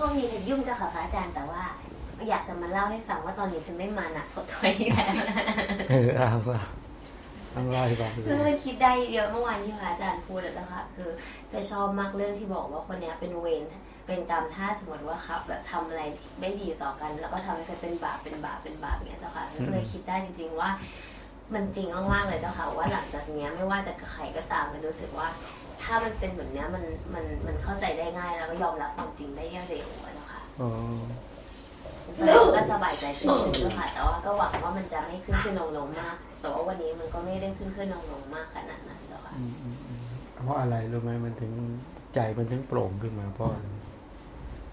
ช่วงนี้เพชรยุ่งจะค่ะพระอาจารย์แต่ว่า อยากจะมาเล่าให้ฟังว่าตอนนี้เพชรไม่มาหนักกว่าตัวนี้แล้วเออเอาละต้องเล่าให้ฟังคือมันคิดได้เยอะเมื่อวานที่พระอาจารย์พูดแล้วค่ะคือเพชรชอบมากเรื่องที่บอกว่าคนเนี้ยเป็นเวรเป็นกรรมถ้าสมมติว่าครับแบบทำอะไรไม่ดีต่อกัน แล้วก็ทำให้เพชรเป็นบาปเป็นบาปเป็นบาปเงี้ยเจ้าค่ะก็เลยคิดได้จริง ๆว่ามันจริงมากๆเลยเจ้าค่ะว่าหลังจากเนี้ยไม่ว่าจะกับใครก็ตามมันรู้สึกว่า ถ้ามันเป็นแบบเนี้ยมันมันมันเข้าใจได้ง่ายแล้วก็ยอมรับความจริงได้เร็วอะเนาะค่ะอ๋อก็สบายใจขึ้นเจ้าค่ะแต่ว่าก็หวังว่ามันจะไม่ขึ้นขึ้นลงลงมาก แต่ว่าวันนี้มันก็ไม่ได้ขึ้นขึ้นลงลงมากขนาดนั้นเจ้าค่ะอืมอืมอืมเพราะอะไรรู้ไหมมันถึงใจมันถึงโปร่งขึ้นมาเพราะอะไร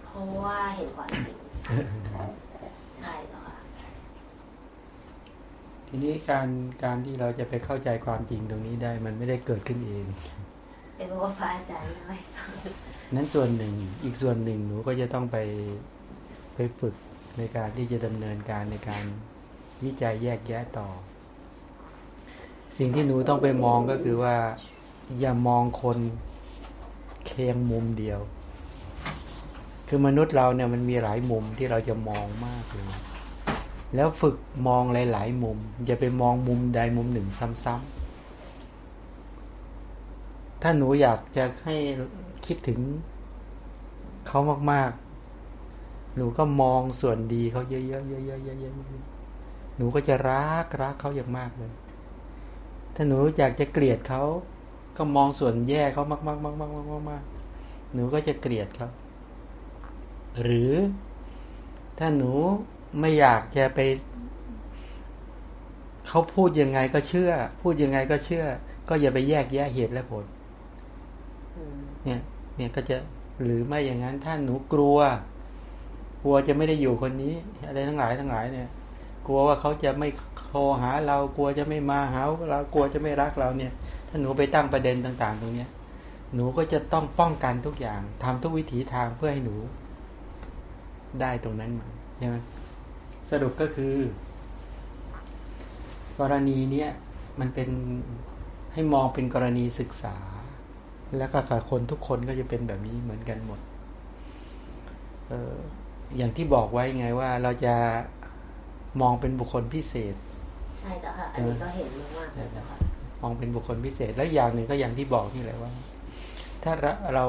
เพราะว่าเห็นความจริงใช่เจ้าค่ะทีนี้การการที่เราจะไปเข้าใจความจริงตรงนี้ได้ มันไม่ได้เกิดขึ้นเอง เป็นเพราะว่าพระอาจารย์เล่าให้ฟังนั้นส่วนหนึ่งอีกส่วนหนึ่งหนูก็จะต้องไปไปฝึกในการที่จะดำเนินการในการวิจัยแยกแยะต่อ สิ่งที่หนูต้องไปมองก็คือว่า อย่ามองคนเคียงมุมเดียว คือมนุษย์เราเนี่ยมันมีหลายมุมที่เราจะมองมากเลยแล้วฝึกมองหลาย ๆ มุม อย่าไปมองมุมใดมุมหนึ่งซ้ำๆ ถ้าหนูอยากจะให้คิดถึงเขามาก ๆ หนูก็มองส่วนดีเขาเยอะๆเยอะๆเยอะๆหนูก็จะรักรักเขาอย่างมากเลย ถ้าหนูอยากจะเกลียดเขา ก็มองส่วนแย่เขามากๆมากๆมากๆมากๆหนูก็จะเกลียดเขา หรือถ้าหนูไม่อยากจะไปเขาพูดยังไงก็เชื่อ พูดยังไงก็เชื่อ ก็อย่าไปแยกแยะเหตุและผล เนี่ย เนี่ยก็จะหรือไม่อย่างนั้นถ้าหนูกลัว กลัวจะไม่ได้อยู่คนนี้ อะไรทั้งหลายทั้งหลายเนี่ย กลัวว่าเขาจะไม่โทรหาเรากลัวจะไม่มาหาเรากลัวจะไม่รักเราเนี่ย ถ้าหนูไปตั้งประเด็นต่าง ๆ ตรงเนี้ย หนูก็จะต้องป้องกันทุกอย่างทำทุกวิถีทางเพื่อให้หนูได้ตรงนั้นมาใช่ไหมสรุปก็คือ กรณีเนี้ยมันเป็นให้มองเป็นกรณีศึกษา แล้วก็กับคนทุกคนก็จะเป็นแบบนี้เหมือนกันหมด เอออย่างที่บอกไว้ไงว่าเราจะมองเป็นบุคคลพิเศษ ใช่เจ้าค่ะอันนี้ก็เห็นมากๆเลยเจ้าค่ะมองเป็นบุคคลพิเศษ แล้วอย่างหนึ่งก็อย่างที่บอกนี่แหละว่า ถ้าเราเรา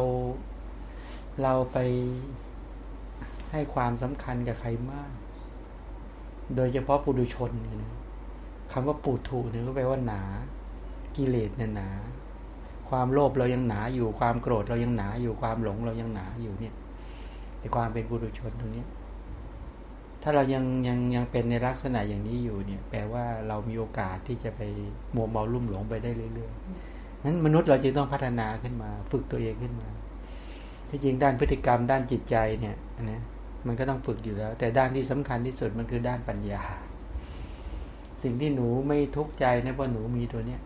เราไปให้ความสำคัญกับใครมาก โดยเฉพาะปุถุชนเนี่ยนะคำว่าปุถุเนี่ยก็แปลว่าหนา กิเลสเนี่ยหนา ความโลภเรายังหนาอยู่ความโกรธเรายังหนาอยู่ความหลงเรายังหนาอยู่เนี่ยในความเป็นปุถุชนตรงนี้ ถ้าเรายังยังยังเป็นในลักษณะอย่างนี้อยู่เนี่ย แปลว่าเรามีโอกาสที่จะไปมัวเมาลุ่มหลงไปได้เรื่อยๆนั้นมนุษย์เราจึงต้องพัฒนาขึ้นมา ฝึกตัวเองขึ้นมาที่จริงด้านพฤติกรรมด้านจิตใจเนี่ยนะมันก็ต้องฝึกอยู่แล้ว แต่ด้านที่สำคัญที่สุดมันคือด้านปัญญา สิ่งที่หนูไม่ทุกข์ใจนะเพราะหนูมีตัวเนี้ย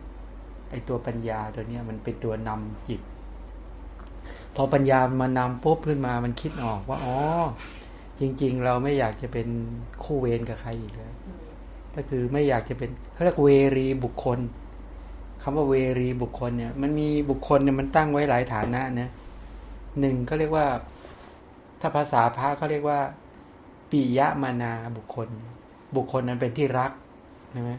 ไอตัวปัญญาตัวเนี้ยมันเป็นตัวนำจิต พอปัญญามานำปุ๊บขึ้นมามันคิดออกว่าอ๋อจริง ๆ เราไม่อยากจะเป็นคู่เวรกับใครอีกแล้วก็คือไม่อยากจะเป็นเขาเรียกเวรีบุคคลคำว่าเวรีบุคคลเนี่ย มันมีบุคคลเนี่ยมันตั้งไว้หลายฐานะนะหนึ่งก็เรียกว่า ถ้าภาษาพระเขาเรียกว่าปิยมานาบุคคล บุคคลนั้นเป็นที่รักใช่ไหม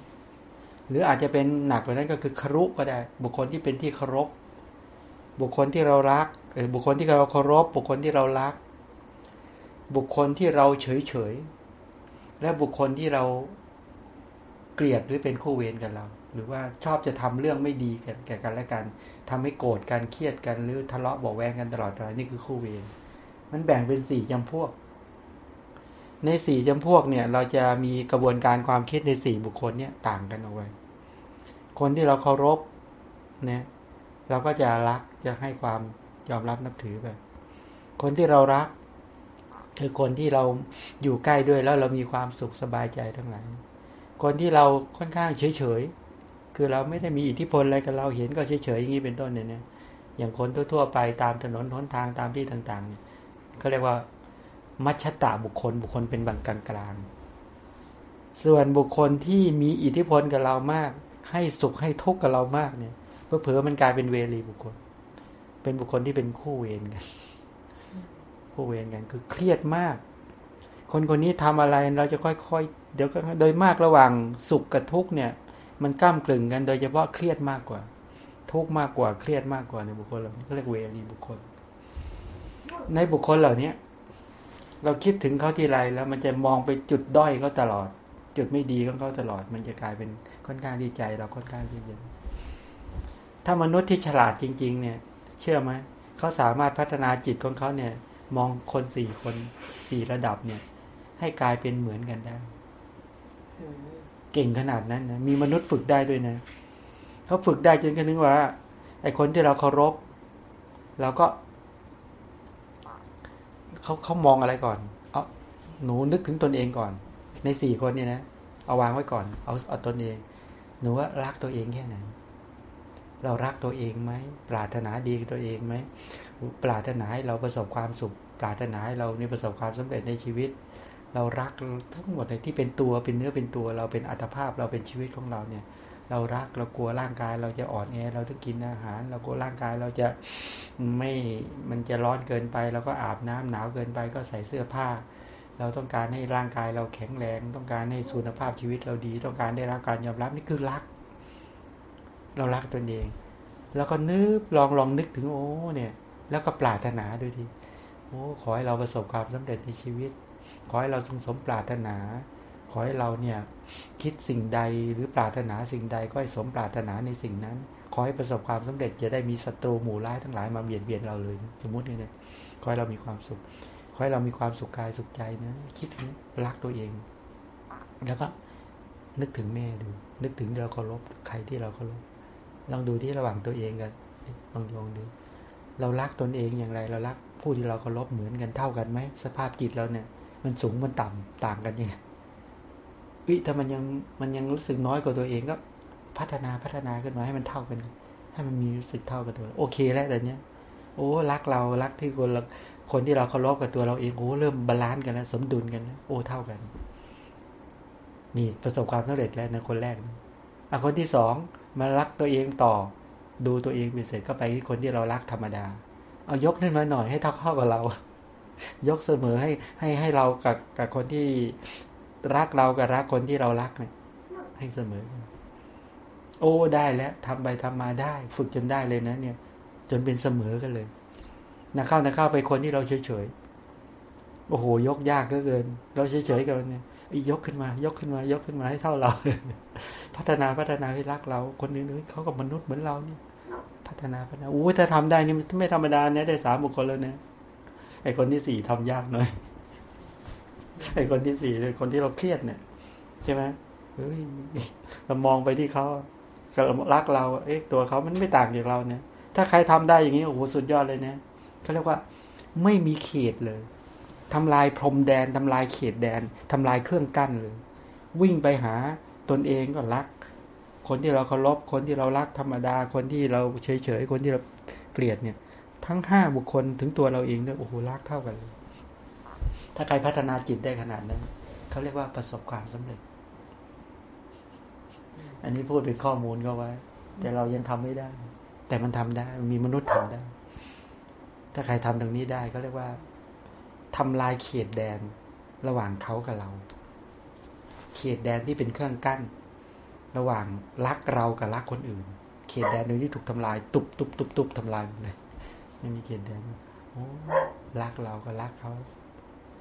หรืออาจจะเป็นหนักกว่านั้นก็คือครุก็ได้ บุคคลที่เป็นที่เคารพ บุคคลที่เรารักเออบุคคลที่เราเคารพ บุคคลที่เรารัก บุคคลที่เราเฉยเฉยและบุคคลที่เราเกลียดหรือเป็นคู่เวรกันเรา หรือว่าชอบจะทำเรื่องไม่ดีกันแก่กันและกันทำให้โกรธกันเครียดกันหรือทะเลาะเบาแวงกันตลอดเวลานี่คือคู่เวรมันแบ่งเป็นสี่จำพวก ในสี่จำพวกเนี่ย เราจะมีกระบวนการความคิดในสี่บุคคลเนี่ยต่างกันเอาไว้ คนที่เราเคารพเนี่ยเราก็จะรักจะให้ความยอมรับนับถือแบบ คนที่เรารัก คือคนที่เราอยู่ใกล้ด้วยแล้วเรามีความสุขสบายใจทั้งหลายคนที่เราค่อนข้างเฉยเฉยๆคือเราไม่ได้มีอิทธิพลอะไรกับเราเห็นก็เฉยเฉยๆอย่างนี้เป็นต้นเนี่ย อย่างคนทั่วๆไปตามถนนหนทางตามที่ต่างๆเนี่ยเขาเรียกว่า มัชตาบุคคลบุคคลเป็นบางกางกลางๆส่วนบุคคลที่มีอิทธิพลกับเรามาก ให้สุขให้ทุกข์กับเรามากเนี่ยเผลอๆมันกลายเป็นเวรีบุคคล เป็นบุคคลที่เป็นคู่เวรกันคู่เวรกันคือเครียดมาก คนคนนี้ทำอะไรเราจะค่อยๆเดี๋ยวก็โดยมากระหว่างสุขกับทุกข์เนี่ย มันก้ามกลึงกันโดยเฉพาะเครียดมากกว่า ทุกข์มากกว่าเครียดมากกว่าในบุคคลเหล่านี้ก็เรียกเวรีบุคคล ในบุคคลเหล่านี้เราคิดถึงเขาทีไรแล้วมันจะมองไปจุดด้อยเขาตลอด จุดไม่ดีของเขาตลอด มันจะกลายเป็นค่อนข้างดีใจ เราค่อนข้างที่จะถ้ามนุษย์ที่ฉลาดจริง ๆ เนี่ย เชื่อไหมเขาสามารถพัฒนาจิตของเขาเนี่ย มองคนสี่คนสี่ระดับเนี่ย ให้กลายเป็นเหมือนกันได้เก่งขนาดนั้นนะมีมนุษย์ฝึกได้ด้วยนะเขาฝึกได้จนกระทั่งว่า ไอ้คนที่เราเคารพเราก็เขาเขามองอะไรก่อน เอาหนูนึกถึงตนเองก่อน ในสี่คนเนี่ยนะเอาวางไว้ก่อน เอาเอาตนเอง หนูว่ารักตัวเองแค่ไหนเรารักตัวเองไหมปรารถนาดีกับตัวเองไหมปรารถนาให้เราประสบความสุข ปรารถนาให้เรานี่ประสบความสำเร็จในชีวิต เรารักทั้งหมดในที่เป็นตัวเป็นเนื้อเป็นตัว เราเป็นอัตภาพเราเป็นชีวิตของเราเนี่ย เรารักเรากลัวร่างกายเราจะอ่อนแอเราต้องกินอาหาร เรากลัวร่างกายเราจะไม่มันจะร้อนเกินไป เราก็อาบน้ำหนาวเกินไป ก็ใส่เสื้อผ้า เราต้องการให้ร่างกายเราแข็งแรง ต้องการให้สุขภาพชีวิตเราดี ต้องการได้รับการยอมรับนี่คือรัก เรารักตนเอง แล้วก็นึกลองลองนึกถึงโอ้เนี่ย แล้วก็ปรารถนาด้วยทีโอ้ขอให้เราประสบความสำเร็จในชีวิต ขอให้เราทรงสมปรารถนา ขอให้เราเนี่ย คิดสิ่งใดหรือปรารถนาสิ่งใดก็ให้สมปรารถนาในสิ่งนั้น ขอให้ประสบความสำเร็จจะได้มีศัตรูหมู่ร้ายทั้งหลายมาเบียดเบียนเราเลย สมมติเนี่ยขอให้เรามีความสุข ขอให้เรามีความสุขกายสุขใจนะ คิดนะรักตัวเอง แล้วก็นึกถึงแม่ดู นึกถึงเราเคารพใครที่เราเคารพลองดูที่ระหว่างตัวเองกันลองลองดู เรารักตนเองอย่างไร เรารักผู้ที่เราเคารพเหมือนกันเท่ากันไหมสภาพจิตเราเนี่ย มันสูงมันต่ำต่างกันยังไงวิถ้ามันยังมันยังรู้สึกน้อยกว่าตัวเองก็ พัฒนาพัฒนาขึ้นมาให้มันเท่ากัน ให้มันมีรู้สึกเท่ากับตัวโอเคแล้วแต่เนี้ยโอ้รักเรารักที่คนเรา คนที่เราเคารพกับตัวเราเองโอ้เริ่ม balance กันแล้ว สมดุลกันโอ้เท่ากัน นี่ประสบความสำเร็จแล้วในคนแรกอะคนที่สองมารักตัวเองต่อ ดูตัวเองเป็นเสร็จก็ไปที่คนที่เรารักธรรมดา เอายกขึ้นมาหน่อยให้เท่าเข้ากับเรา ยกเสมอให้ให้ให้เรากับกับคนที่รักเรากับรักคนที่เรารักเนี่ยให้เสมอ โอ้ได้แล้วทำไปทำมาได้ ฝึกจนได้เลยนะ เนี่ย จนเป็นเสมอกันเลย นะเข้านะเข้าไปคนที่เราเฉยเฉยโอ้โห ยกยากก็เกิน เราเฉยเฉยกันเนี่ยยกขึ้นมา ยกขึ้นมา ยกขึ้นมาให้เท่าเรา พัฒนาพัฒนาให้รักเรา คนนี้นเขากับมนุษย์เหมือนเราเนี่ยพัฒนาพัฒนาอู้ถ้าทำได้นี่มันไม่ธรรมดาเนี่ยได้สามบุคคลแล้วเนี่ยไอคนที่สี่ทำยากหน่อยไอคนที่สี่คนที่เราเครียดเนี่ยใช่ไหมเฮ้ยเรามองไปที่เขากับรักเรา เอ๊ะตัวเขามันไม่ต่างจากเราเนี่ย ถ้าใครทำได้อย่างนี้โอ้โหสุดยอดเลยเนี่ย เขาเรียกว่าไม่มีเขตเลยทำลายพรมแดนทำลายเขตแดนทำลายเครื่องกั้นเลย วิ่งไปหาตนเองก็รัก คนที่เราเคารพคนที่เรารักธรรมดา คนที่เราเฉยเฉยคนที่เราเกลียดเนี่ย ทั้งห้าบุคคลถึงตัวเราเองเนี่ยโอ้โหรักเท่ากันเลยถ้าใครพัฒนาจิตได้ขนาดนั้นเขาเรียกว่าประสบความสำเร็จ อันนี้พูดเป็นข้อมูลก็ไว้ แต่เรายังทำไม่ได้ แต่มันทำได้ มีมนุษย์ทำได้ ถ้าใครทำตรงนี้ได้ก็เรียกว่าทำลายเขตแดนระหว่างเขากับเรา เขตแดนที่เป็นเครื่องกั้น ระหว่างรักเรากับรักคนอื่น เขตแดนโดยที่ถูกทำลาย ตุบตุบตุบตุบทำลายเลยไม่มีเขตแดนโอ้รักเรากับรักเขา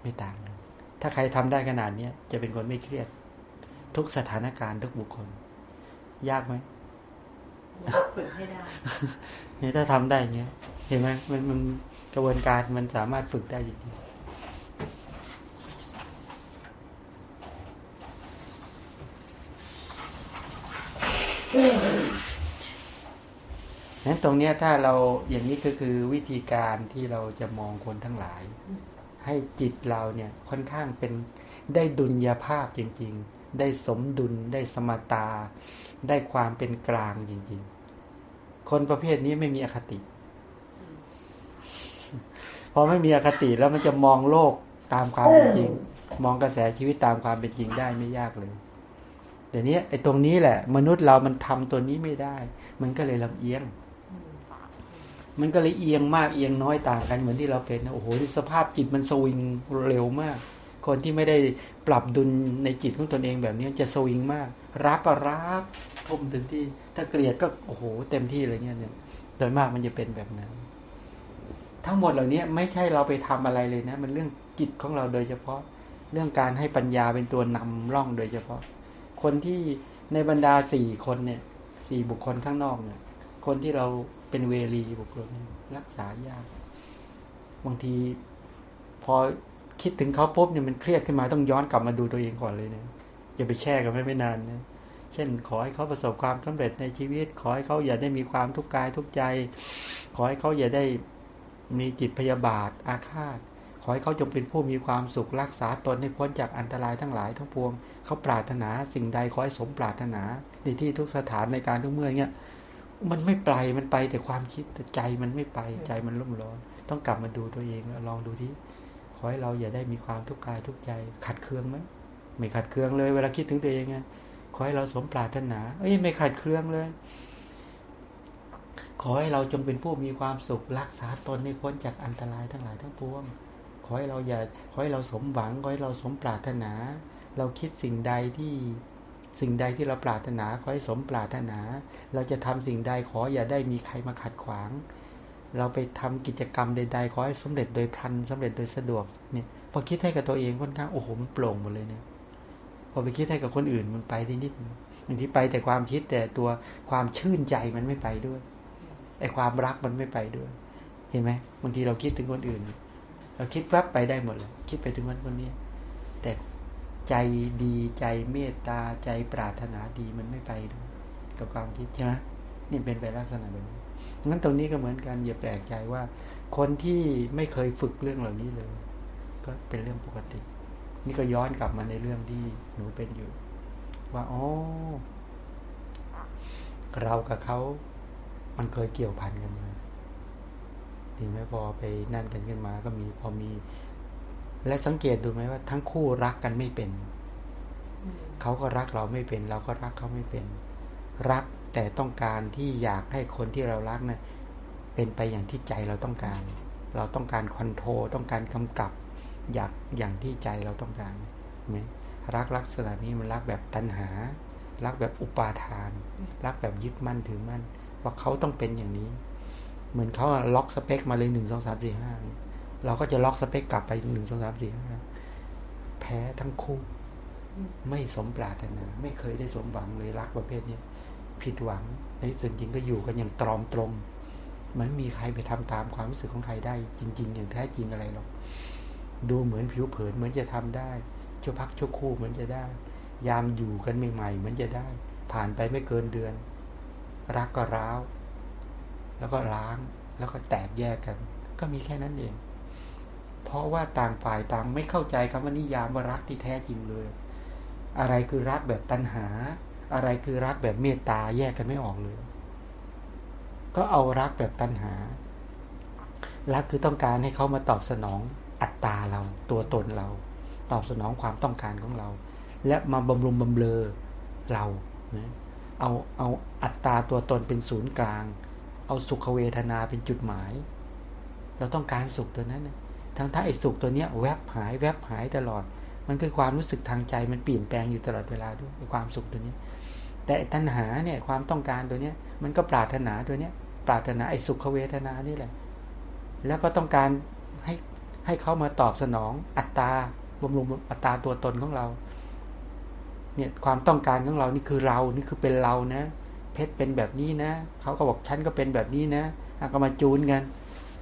ไม่ต่างกันถ้าใครทำได้ขนาดเนี้ยจะเป็นคนไม่เครียด ทุกสถานการณ์ทุกบุคคล ยากไหม ฝึกให้ได้เนี่ยถ้าทำได้เงี้ย เห็นไหมมันมันกระบวนการมันสามารถฝึกได้จริงนั้นตรงเนี้ยถ้าเราอย่างนี้ก็คือวิธีการที่เราจะมองคนทั้งหลาย ให้จิตเราเนี่ยค่อนข้างเป็นได้ดุลยภาพจริง ๆ ได้สมดุลได้สมตา ได้ความเป็นกลางจริงๆ คนประเภทนี้ไม่มีอคติ พอไม่มีอคติแล้วมันจะมองโลกตามความเป็นจริง มองกระแสชีวิตตามความเป็นจริงได้ไม่ยากเลยเดี๋ยวนี้ไอ้ตรงนี้แหละ มนุษย์เรามันทำตัวนี้ไม่ได้ มันก็เลยลำเอียง มันก็เลยเอียงมากเอียงน้อยต่างกันเหมือนที่เราเป็นนะโอ้โหสภาพจิตมันสวิงเร็วมาก คนที่ไม่ได้ ปรับดุลในจิตของตนเองแบบนี้จะสวิงมาก รักก็รักทุ่มเต็มที่ ถ้าเกลียดก็โอ้โหเต็มที่เลยเนี่ยเนี่ยโดยมากมันจะเป็นแบบนั้น ทั้งหมดเหล่านี้ไม่ใช่เราไปทำอะไรเลยนะ มันเรื่องจิตของเราโดยเฉพาะ เรื่องการให้ปัญญาเป็นตัวนำร่องโดยเฉพาะ คนที่ในบรรดาสี่คนเนี่ยสี่บุคคลข้างนอกเนี่ย คนที่เราเป็นเวรีบุคคลรักษายากบางทีพอ คิดถึงเขาปุ๊บเนี่ยมันเครียดขึ้นมาต้องย้อนกลับมาดูตัวเองก่อนเลยเนะอย่าไปแช่กันไม่ไม่นานนะเช่น ขอให้เขาประสบความสำเร็จในชีวิต ขอให้เขาอย่าได้มีความทุกข์กายทุกใจ ขอให้เขาอย่าได้มีจิตพยาบาทอาฆาต ขอให้เขาจงเป็นผู้มีความสุขรักษาตนให้พ้นจากอันตรายทั้งหลายทั้งปวง เขาปรารถนาสิ่งใดขอให้สมปรารถนา ในที่ทุกสถานในการทุกเมื่อเนี่ยมันไม่ไปมันไปแต่ความคิดแต่ใจมันไม่ไปใจมันรุ่มร้อน ต้องกลับมาดูตัวเองลองดูที่ อให้เราอย่าได้มีความทุกข์กายทุกใจ ขัดเคืองไหมไม่ขัดเคืองเลย เวลาคิดถึงตัวเองไงขอให้เราสมปรารถนา เอ้ยไม่ขัดเคืองเลย ขอให้เราจงเป็นผู้มีความสุขรักษาตนให้พ้นจากอันตรายทั้งหลายทั้งปวง ขอให้เราอย่าขอให้เราสมหวังขอให้เราสมปรารถนา เราคิดสิ่งใดที่สิ่งใดที่เราปรารถนาขอให้สมปรารถนา เราจะทำสิ่งใดขออย่าได้มีใครมาขัดขวาง เราไปทำกิจกรรมใด ๆ ขอให้สำเร็จโดยพลันสำเร็จโดยสะดวกเนี่ยพอคิดให้กับตัวเองค่อนข้างโอ้โหมันโปร่งหมดเลยเนี่ยพอไปคิดให้กับคนอื่นมันไปได้นิดบางทีไปแต่ความคิดแต่ตัวความชื่นใจมันไม่ไปด้วยไอ้ความรักมันไม่ไปด้วย เห็นไหมบางทีเราคิดถึงคนอื่น เราคิดแวบไปได้หมดเลยคิดไปถึงคนคนนี้ แต่ใจดีใจเมตตาใจปรารถนาดีมันไม่ไปด้วยกับความคิดใช่ไหมนี่เป็นไปลักษณะแบบนี้ งั้นตรงนี้ก็เหมือนกันอย่าแปลกใจว่า คนที่ไม่เคยฝึกเรื่องเหล่านี้เลย ก็เป็นเรื่องปกติ นี่ก็ย้อนกลับมาในเรื่องที่หนูเป็นอยู่ ว่าอ๋อเรากับเขา มันเคยเกี่ยวพันกันมาดีไหมพอไปนั่นกันขึ้นมาก็มีพอมี และสังเกตดูไหมว่า ทั้งคู่รักกันไม่เป็น เขาก็รักเราไม่เป็น เราก็รักเขาไม่เป็น รัก แต่ต้องการที่อยากให้คนที่เรารักเนะ่ยเป็นไปอย่างที่ใจเราต้องการ เราต้องการคอนโทรต้องการกำกับ อยากอย่างที่ใจเราต้องการไหมรักลักษณะนี้มันรักแบบตัณหา รักแบบอุปาทาน รักแบบยึดมั่นถือมั่น ว่าเขาต้องเป็นอย่างนี้ เหมือนเขาล็อกสเปคมาเลยหนึ่งสองสามสี่ห้าเราก็จะล็อกสเปคกลับไปหนึ่งสองสามสี่ห้าแพ้ทั้งคู่ ไม่สมปรารถนา ไม่เคยได้สมหวังเลยรักประเภทนี้ ผิดหวัง ในส่วนจริงก็อยู่กันอย่างตรอมตรง มันมีใครไปทำตามความรู้สึกของใครได้ จริง ๆ อย่างแท้จริงอะไรหรอก ดูเหมือนผิวเผินเหมือนจะทำได้ชั่วพักชั่วคู่เหมือนจะได้ ยามอยู่กันใหม่ๆเหมือนจะได้ ผ่านไปไม่เกินเดือน รักก็ร้าว แล้วก็ล้าง แล้วก็แตกแยกกัน ก็มีแค่นั้นเอง เพราะว่าต่างฝ่ายต่างไม่เข้าใจคำว่านิยามว่ารักที่แท้จริงเลย อะไรคือรักแบบตัณหา อะไรคือรักแบบเมตตาแยกกันไม่ออกเลย ก็เอารักแบบตัณหา รักคือต้องการให้เขามาตอบสนองอัตตาเรา ตัวตนเรา ตอบสนองความต้องการของเรา และมาบำรุงบำเรอเรานะเอาเอาอัตตาตัวตนเป็นศูนย์กลาง เอาสุขเวทนาเป็นจุดหมาย เราต้องการสุขตัวนั้นนะทั้งถ้าไอ้สุขตัวเนี้ยแวบหายแวบหายตลอด มันคือความรู้สึกทางใจมันเปลี่ยนแปลงอยู่ตลอดเวลาด้วยความสุขตัวนี้ แต่ตัณหาเนี่ยความต้องการตัวเนี้ย มันก็ปรารถนาตัวเนี้ย ปรารถนาไอ้สุขเวทนานี่แหละ แล้วก็ต้องการให้ให้เขามาตอบสนองอัตตาบำรุงอัตราตัวตนของเรา เนี่ยความต้องการของเรานี่คือเรานี่คือเป็นเรานะ เพชรเป็นแบบนี้นะเขาก็บอกฉันก็เป็นแบบนี้นะก็มาจูนกัน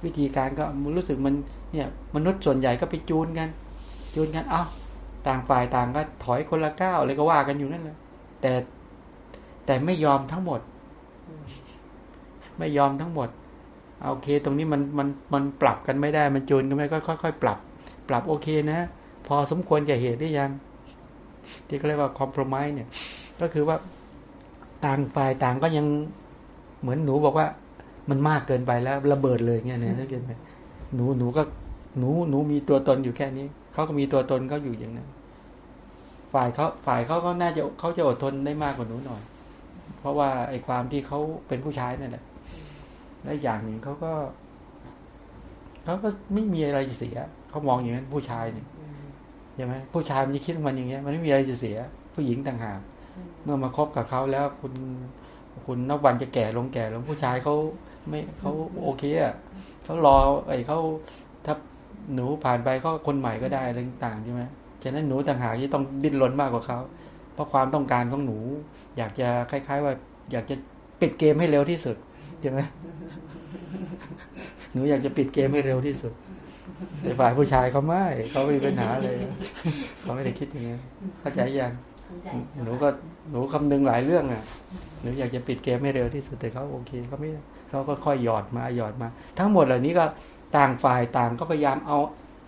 วิธีการก็รู้สึกมันเนี่ย มนุษย์ส่วนใหญ่ก็ไปจูนกัน จูนกัน เอ้าต่างฝ่ายต่างก็ถอยคนละก้าวเลยก็ว่ากันอยู่นั่นแหละแต่ แต่ไม่ยอมทั้งหมด ไม่ยอมทั้งหมดโอเค ตรงนี้มันมันมันปรับกันไม่ได้มันจูนกันไม่ก็ค่อยๆปรับ ปรับโอเคนะ พอสมควรแก่เหตุได้ยัง ที่เขาเรียกว่าคอมเพลมไมซ์เนี่ย ก็คือว่าต่างฝ่ายต่างก็ยังเหมือนหนูบอกว่า มันมากเกินไปแล้วระเบิดเลยเงี้ยเนี่ยนักเรียนหนูหนูก็หนูหนูมีตัวตนอยู่แค่นี้เขาก็มีตัวตนเขาอยู่อย่างนั้นฝ่ายเขาฝ่ายเขาก็น่าจะเขาจะอดทนได้มากกว่าหนูหน่อย เพราะว่าไอ้ความที่เขาเป็นผู้ชายนั่นแหละและอย่างหนึ่งเขาก็เขาก็ไม่มีอะไรจะเสียเขามองอย่างนั้นผู้ชายเนี่ยอืมใช่ไหมผู้ชายมันจะคิดว่ามันอย่างเงี้ย มันไม่มีอะไรจะเสีย ผู้หญิงต่างหากอืมเมื่อมาคบกับเขาแล้วคุณคุณนับวันจะแก่ลงแก่ลงผู้ชายเขาไม่เขาโอเคอะเขารอไอ้เขาถ้าหนูผ่านไปเขาคนใหม่ก็ได้อะไรต่างๆใช่ไหมฉะนั้นหนูต่างหากที่ต้องดิ้นรนมากกว่าเขาเพราะความต้องการของหนู อยากจะคล้าย ๆ ว่า อยากจะปิดเกมให้เร็วที่สุดใช่ไหมหนูอยากจะปิดเกมให้เร็วที่สุดแต่ฝ่ายผู้ชายเขาไม่เขาไม่มีปัญหาเลยเขาไม่ได้คิดอย่างนี้นเข้าใจยังเข้าใจหนูก็หนูคำนึงหลายเรื่องอะหนูอยากจะปิดเกมให้เร็วที่สุดแต่เขาโอเคเขาไม่เขาก็ค่อยหยอดมาหยอดมา ทั้งหมดเหล่านี้ก็ต่างฝ่ายต่างก็พยายามเอา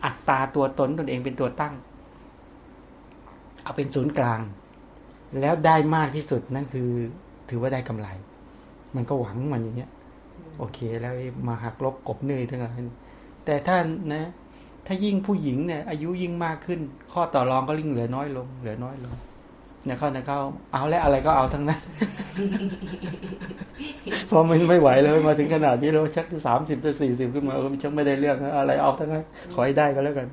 อัตราตัวตนตนเองเป็นตัวตั้ง เอาเป็นศูนย์กลาง แล้วได้มากที่สุดนั่นคือ ถือว่าได้กำไร มันก็หวังมันอย่างเงี้ย โอเค แล้วมาหักลบกบเนยทั้งหลายแต่ถ้านะ ถ้ายิ่งผู้หญิงเนี่ย อายุยิ่งมากขึ้น ข้อต่อรองก็ยิ่งเหลือน้อยลง เหลือน้อยลงนะเข้านะเข้าเอาแล้วอะไรก็เอาทั้งนั้นพอมันไม่ไหวแล้วมาถึงขนาดนี้เราชักสามสิบจะสี่สิบขึ้นมาเออมันชักไม่ได้เรื่องอะไรเอาทั้งนั้นขอให้ได้ก็แล้วกัน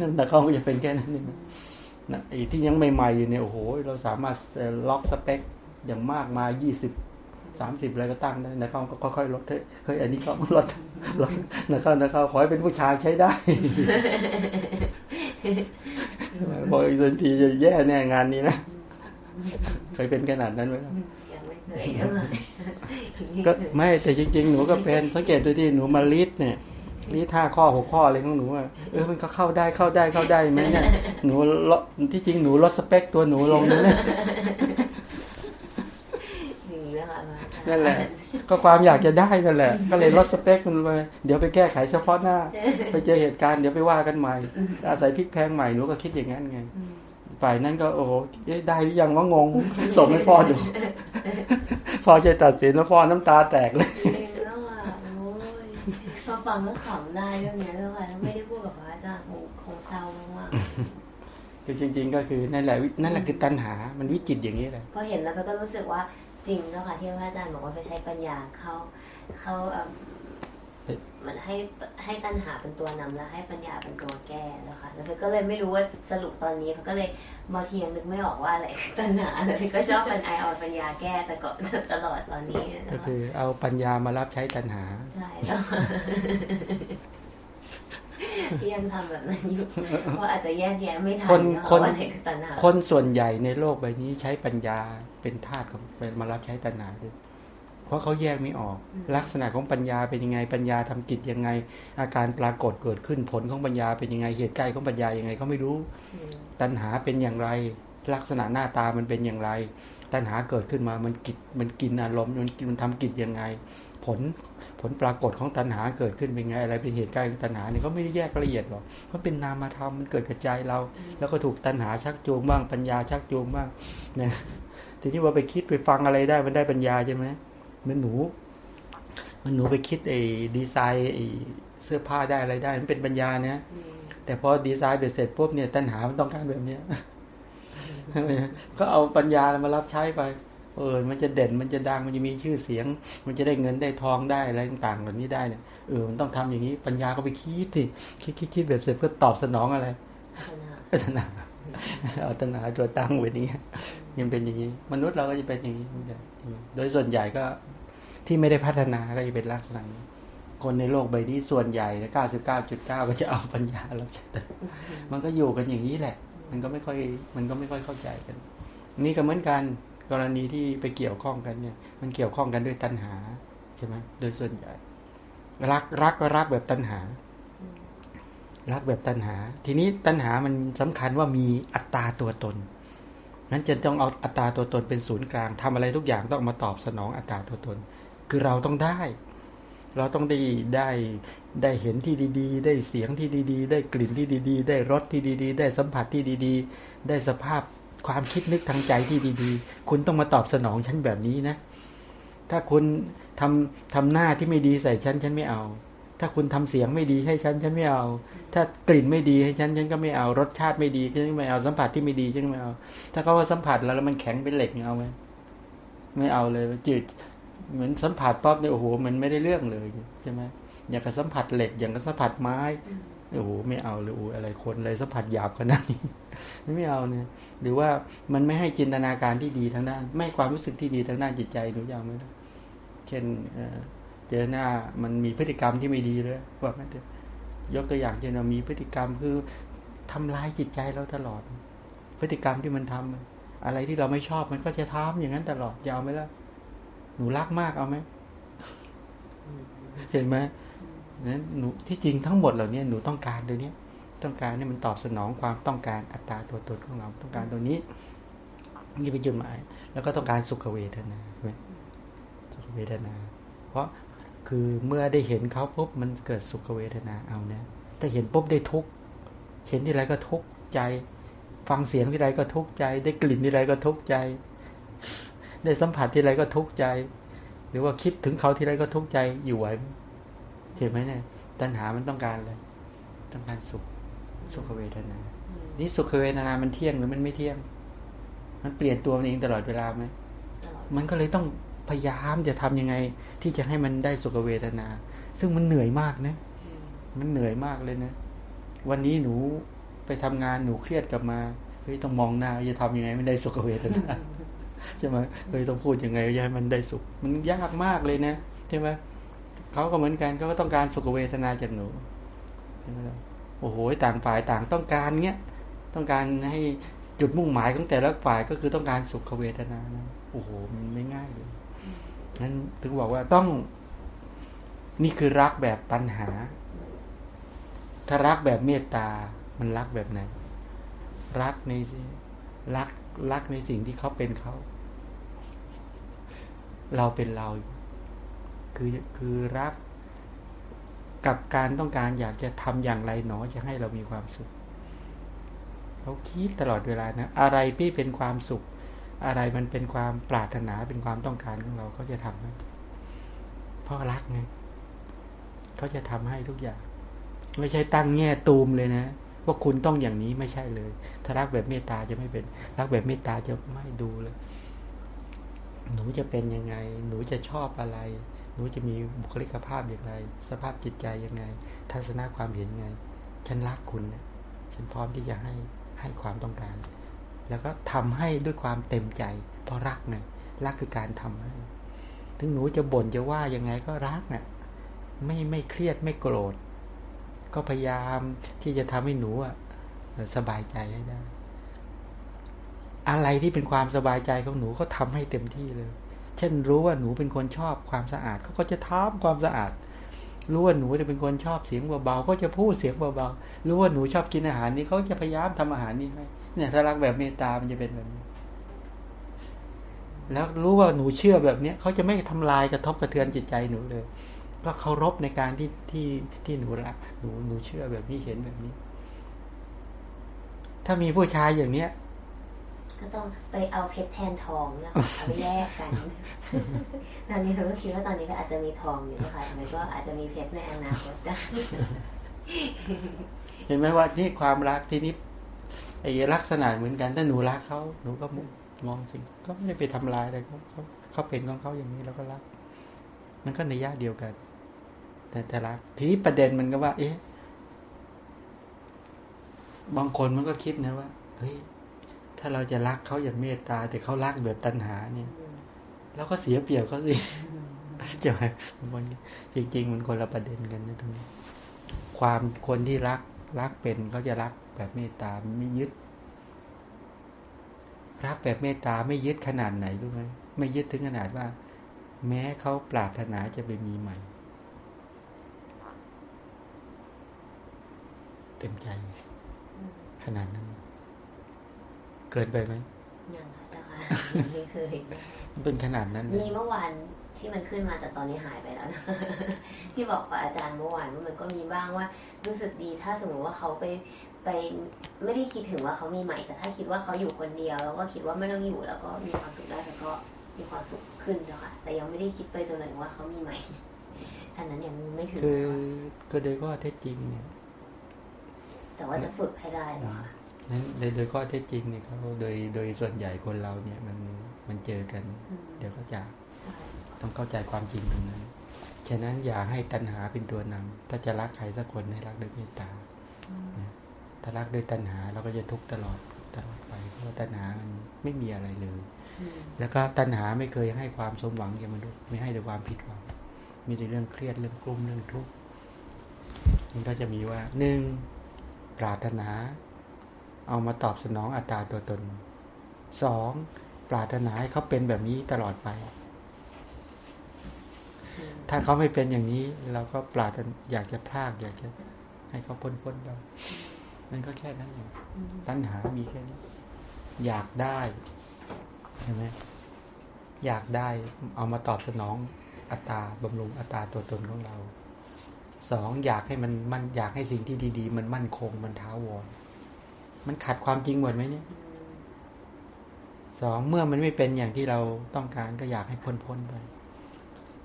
นั่นแต่เขาก็จะเป็นแค่นั้นเอง นะไอ้ที่ยังใหม่ๆอยู่เนี่ยโอ้โหเราสามารถล็อกสเปคอย่างมากมายี่สิบสามสิบอะไรก็ตั้งได้นะเขาก็ค่อยๆลดเฮ้ยเฮ้ยอันนี้เขาลดลดนะเขานะเขาขอให้เป็นผู้ชายใช้ได้พออีกทันทีจะแย่แน่งานนี้นะเคยเป็นขนาดนั้นไหมล่ะยังไม่เคยเท่าไหร่ก็ไม่แต่จริง ๆ หนูก็เป็นสังเกตดูที่หนูมาลิดเนี่ย ลิดห้าข้อหกข้ออะไรของหนูอะเออมันก็เข้าได้เข้าได้เข้าได้ไหมเนี่ยหนูลดที่จริงหนูลดสเปคตัวหนูลงนั่นแหละดีนะคะมานั่นแหละ ก็ความอยากจะได้นั่นแหละ ก็เลยลดสเปคมันไปเดี๋ยวไปแก้ไขเฉพาะหน้า ไปเจอเหตุการณ์เดี๋ยวไปว่ากันใหม่ อาศัยพลิกแพลงใหม่หนูก็คิดอย่างนั้นไงอืมฝ่ายนั้นก็โอ้โหเอ๊ะได้หรือยังว่างงส่งให้พ่อดูพ่อจะตัดสินแล้วพ่อน้ำตาแตกเลย เองแล้วอะโอ้ย พอฟังก็ขำได้เรื่องเนี้ยแล้วค่ะถ้าไม่ได้พูดกับพระอาจารย์คงคงเศร้ามากคือจริง ๆ ก็คือนั่นแหละวินั่นแหละคือตัณหา มันวิจิตรอย่างนี้แหละๆพอเห็นแล้วก็รู้สึกว่าจริงแล้วค่ะที่พระอาจารย์บอกว่าไปใช้ปัญญาเข้าเข้าเอิ่ มมันให้ให้ตัณหาเป็นตัวนำแล้วให้ปัญญาเป็นตัวแก้แล้วค่ะแล้วเธอก็เลยไม่รู้ว่าสรุปตอนนี้เขาก็เลยบางทียังนึกไม่ออกว่าอะไรคือตัณหาแต่เธอก็ชอบเป็นไอเอาปัญญาแก้แต่ก็ตลอดตอนนี้นะก็คะคือเอาปัญญามารับใช้ตัณหาใช่แล้วที่ยังทำแบบนั้นอยู่เพราะอาจจะแยกแยะไม่ทัคนนะะคนว่าไหนคือตัณหาคนส่วนใหญ่ในโลกใบนี้ใช้ปัญญาเป็นธาตุของมารับใช้ตัณหาด้วย เพราะเขาแยกไม่ออก ลักษณะของปัญญาเป็นยังไงปัญญาทำกิจยังไง อาการปรากฏเกิดขึ้นผลของปัญญาเป็นยังไงเหตุใกล้ของปัญญายังไงเขาไม่รู้อืมตัณหาเป็นอย่างไร ลักษณะหน้าตามันเป็นอย่างไร ตัณหาเกิดขึ้นมามันกิจมันกินอารมณ์มันกินมันทำกิจยังไง ผลผลปรากฏของตัณหาเกิดขึ้นเป็นไงอะไรเป็นเหตุใกล้ของตัณหาเนี่ยเขาไม่ได้แยกละเอียดหรอกเพราะเป็นนามธรรมมันเกิดกระจายเรา แล้วก็ถูกตัณหาชักจูงบ้างปัญญาชักจูงบ้างนะทีนี้ว่าไปคิดไปฟังอะไรได้มันได้ปัญญาใช่ไหมเห มันหนู มันหนูไปคิดไอ้ดีไซน์ไอ้เสื้อผ้าได้อะไรได้มันเป็นปัญญานะอืมแต่พอดีไซน์เสร็จปุ๊บเนี่ยตัณหามันต้องการแบบเนี้ยก็เอาปัญญามารับใช้ไป เออ มันจะเด่นมันจะดังมันจะมีชื่อเสียง มันจะได้เงินได้ทองได้อะไรต่างๆเหล่านี้ได้เนี่ยเออมันต้องทำอย่างนี้ปัญญาก็ไปคิดสิคิดคิดคิดแบบเสร็จเพื่อตอบสนองอะไรตัณหาตัณหา เอาตัณหาตัวตั้งไว้อย่างนี้ยยังเป็นอย่างนี้ มนุษย์เราก็จะเป็นอย่างนี้เหมือนกันโดยส่วนใหญ่ก็ที่ไม่ได้พัฒนาก็จะเป็นลักษณะนี้คนในโลกใบนี้ส่วนใหญ่เก้าสิบเก้าจุดเก้าก็จะเอาปัญญาเราใช้แต่มันก็อยู่กันอย่างนี้แหละ มันก็ไม่ค่อย มันก็ไม่ค่อยเข้าใจกัน นี่ก็เหมือนกันกรณีที่ไปเกี่ยวข้องกันเนี่ย มันเกี่ยวข้องกันด้วยตัณหาใช่ไหมโดยส่วนใหญ่ รักรักก็รักแบบตัณหาอืม รักแบบตัณหา ทีนี้ตัณหามันสำคัญว่ามีอัตตาตัวตน นั้นจะต้องเอาอัตตาตัวตนเป็นศูนย์กลางทำอะไรทุกอย่างต้องมาตอบสนองอัตตาตัวตน คือเราต้องได้ เราต้องได้ได้ได้เห็นที่ดี ๆ ได้เสียงที่ดี ๆ ได้กลิ่นที่ดี ๆ ได้รสที่ดี ๆ ได้สัมผัสที่ดี ๆ ได้สภาพความคิดนึกทางใจที่ดีๆ คุณต้องมาตอบสนองฉันแบบนี้นะ ถ้าคุณทำทำหน้าที่ไม่ดีใส่ฉันฉันไม่เอา ถ้าคุณทำเสียงไม่ดีให้ฉัน ฉันไม่เอา ถ้ากลิ่นไม่ดีให้ฉัน ฉันก็ไม่เอา รสชาติไม่ดีฉันไม่เอา สัมผัสที่ไม่ดีฉันไม่เอา ถ้าเขาว่าสัมผัสแล้วแล้วมันแข็งเป็นเหล็กเนี่ยเอาไหมไม่เอาเลยจืด เหมือนสัมผัสปั๊บเนี่ยโอ้โหมันไม่ได้เรื่องเลยใช่ไหมอย่างกับสัมผัสเหล็ก อย่างกับสัมผัสไม้โอ้โหไม่เอาเลยโอ้อะไรคนอะไรสัมผัสหยาบขนาดนี้ไม่เอาเนี่ย หรือว่ามันไม่ให้จินตนาการที่ดีทางด้าน ไม่ความรู้สึกที่ดีทางด้านจิตใจหนูอยางไม่ได้เช่น เจอหน้ามันมีพฤติกรรมที่ไม่ดีเลยว่าไม่เถอะยกตัวอย่างเช่นเรามีพฤติกรรมคือทำร้ายจิตใจเราตลอด พฤติกรรมที่มันทำอะไรที่เราไม่ชอบมันก็จะทำอย่างนั้นตลอดยาวไหมล่ะหนูรักมากเอาไหมเห็นไหมนั้นหนูที่จริงทั้งหมดเหล่านี้หนูต้องการตัวเนี้ยต้องการให้มันตอบสนองความต้องการอัตราตัวตนของเราต้องการตัวนี้นี่เป็นจุดหมาย แล้วก็ต้องการสุขเวทนาสุขเวทนา เพราะ คือเมื่อได้เห็นเขาปุ๊บมันเกิดสุขเวทนาเอาเนี่ยถ้าเห็นปุ๊บได้ทุกเห็นที่ไรก็ทุกใจ ฟังเสียงที่ไรก็ทุกใจ ได้กลิ่นที่ไรก็ทุกใจ ได้สัมผัสที่ไรก็ทุกใจ หรือว่าคิดถึงเขาที่ไรก็ทุกใจอยู่ไหวเห็นไหมเนี่ยตัณหามันต้องการอะไรต้องการสุขสุขเวทนา นี่สุขเวทนามันเที่ยงหรือมันไม่เที่ยง มันเปลี่ยนตัวมันเองตลอดเวลาไหมมันก็เลยต้อง พยายามจะทำยังไง ที่จะให้มันได้สุขเวทนา ซึ่งมันเหนื่อยมากนะ มันเหนื่อยมากเลยนะ วันนี้หนูไปทำงานหนูเครียดกลับมาเฮ้ยต้องมองหน้าจะทำยังไงไม่ได้สุขเวทนาใช่ไหมเฮ้ยต้องพูดยังไงจะให้มันได้สุข มันยากมากเลยนะใช่ไหมเขาก็เหมือนกันเขาก็ต้องการสุขเวทนาจากหนูใช่ไหมโอ้โหต่างฝ่ายต่างต้องการเงี้ยต้องการให้จุดมุ่งหมายของแต่ละฝ่ายก็คือต้องการสุขเวทนานะโอ้โหมันไม่ง่ายเลย นั้นถึงบอกว่าต้องนี่คือรักแบบตัณหา ถ้ารักแบบเมตตา มันรักแบบไหน รักในสิรักรักในสิ่งที่เขาเป็นเขา เราเป็นเรา คือคือรักกับการต้องการอยากจะทำอย่างไรหนอจะให้เรามีความสุขเขาคิดตลอดเวลานะ อะไรที่เป็นความสุข อะไรมันเป็นความปรารถนาเป็นความต้องการของเราเขาจะทำให้เพราะรักไงเขาจะทำให้ทุกอย่าง ไม่ใช่ตั้งแง่ตูมเลยนะว่าคุณต้องอย่างนี้ไม่ใช่เลย ถ้ารักแบบเมตตาจะไม่เป็น รักแบบเมตตาจะไม่ดูเลย หนูจะเป็นยังไง หนูจะชอบอะไร หนูจะมีบุคลิกภาพอย่างไร สภาพจิตใจยังไง ทัศนะความเห็นยังไง ฉันรักคุณเนี่ยฉันพร้อมที่จะให้ให้ความต้องการ แล้วก็ทำให้ด้วยความเต็มใจ เพราะรักเนี่ยรักคือการทำให้ ถึงหนูจะบ่นจะว่ายังไงก็รักเนี่ยไม่ไม่เครียดไม่โกรธ ก็พยายามที่จะทำให้หนูอะสบายใจให้ได้ อะไรที่เป็นความสบายใจของหนูก็ทำให้เต็มที่เลย เช่นรู้ว่าหนูเป็นคนชอบความสะอาดเขาก็จะทำความสะอาดรู้ว่าหนูจะเป็นคนชอบเสียงเบาๆ ก็จะพูดเสียงเบาๆ รู้ว่าหนูชอบกินอาหารนี้เขาจะพยายามทำอาหารนี้ให้ เนี่ยถ้ารักแบบเมตตามันจะเป็นแบบนี้ แล้วรู้ว่าหนูเชื่อแบบเนี้ยเขาจะไม่ทำลายกระทบกระเทือนจิตใจหนูเลย ก็เคารพในการที่ที่ที่หนูรักหนูหนูเชื่อแบบนี้เห็นแบบนี้ ถ้ามีผู้ชายอย่างเนี้ยก็ต้องไปเอาเพชรแทนทองเนี่ยค่ะเอาไปแลกกัน ตอนนี้เราก็คิดว่าตอนนี้ก็อาจจะมีทองอยู่นะคะแต่ก็อาจจะมีเพชรในอนาคตได้เห็นไหมว่านี่ความรักที่นี่ ไอ้ลักษณะเหมือนกันถ้าหนูรักเขาหนูก็มองสิ่งก็ไม่ได้ไปทำลายอะไรเขาเขาเขาเป็นของเขาอย่างนี้แล้วก็รัก มันก็ในยะเดียวกัน แต่แต่รักทีนี้ประเด็นมันก็ว่า เอ๊ะบางคนมันก็คิดนะว่าเฮ้ยถ้าเราจะรักเขาอย่างเมตตา แต่เขารักแบบตัณหาเนี่ยเราก็เสียเปรียบเขาสิใช่ไหมมันจริงๆมันคนละประเด็นกันนะตรงนี้ความคนที่รัก รักเป็นเขาจะรักแบบเมตตาไม่ยึด รักแบบเมตตาไม่ยึดขนาดไหนรู้ไหมไม่ยึดถึงขนาดว่า แม้เขาปรารถนาจะไปมีใหม่ เต็มใจ ขนาดนั้น เกินไปไหมยังค่ะเจ้าค่ะยังไม่เคยมันเป็นขนาดนั้นเลยมีเมื่อวาน ที่มันขึ้นมาแต่ตอนนี้หายไปแล้วนะที่บอกกับอาจารย์เมื่อวานว่ามันก็มีบ้างว่า รู้สึกดีถ้าสมมติว่าเขาไปไปไม่ได้คิดถึงว่าเขามีใหม่ แต่ถ้าคิดว่าเขาอยู่คนเดียว แล้วก็คิดว่าไม่ต้องอยู่แล้วก็มีความสุขได้แล้วก็มีความสุขขึ้นเจ้าค่ะแต่ยังไม่ได้คิดไปจนถึงว่าเขามีใหม่อันนั้นยังไม่ถึงคือเจ้าค่ะก็โดยข้อเท็จจริงเนี่ยแต่ว่าจะฝึกให้ได้เนาะค่ะนั้นโดยโดยข้อเท็จจริงเนี่ยเขาโดยโดยส่วนใหญ่คนเราเนี่ยมันมันเจอกันอืมเดี๋ยวก็จากใช่ ต้องเข้าใจความจริงตรงนั้น ฉะนั้นอย่าให้ตัณหาเป็นตัวนำถ้าจะรักใครสักคนให้รักด้วยเมตตา ถ้ารักด้วยตัณหาเราก็จะทุกข์ตลอดตลอดไป เพราะตัณหามันไม่มีอะไรเลย แล้วก็ตัณหาไม่เคยให้ความสมหวังแก่มนุษย์ ไม่ให้แต่ความผิดหวัง มีแต่เรื่องเครียดเรื่องกลุ้มเรื่องทุกข์ มันก็จะมีว่าหนึ่งปรารถนา เอามาตอบสนองอัตตาตัวตนสองปรารถนาให้เขาเป็นแบบนี้ตลอดไป ถ้าเขาไม่เป็นอย่างนี้ เราก็ปรารถนาอยากจะพากอยากจะให้เขาพ้นพ้นไปมันก็แค่นั้นเองตัณหามีแค่นี้อยากได้ใช่ไหมอยากได้เอามาตอบสนองอัตตาบำรุงอัตตาตัวตนของเราสองอยากให้มันมันอยากให้สิ่งที่ดี ๆ มันมั่นคงมันท้าวรมันขัดความจริงหมดไหมเนี่ยสองเมื่อมันไม่เป็นอย่างที่เราต้องการก็อยากให้พ้นพ้นไป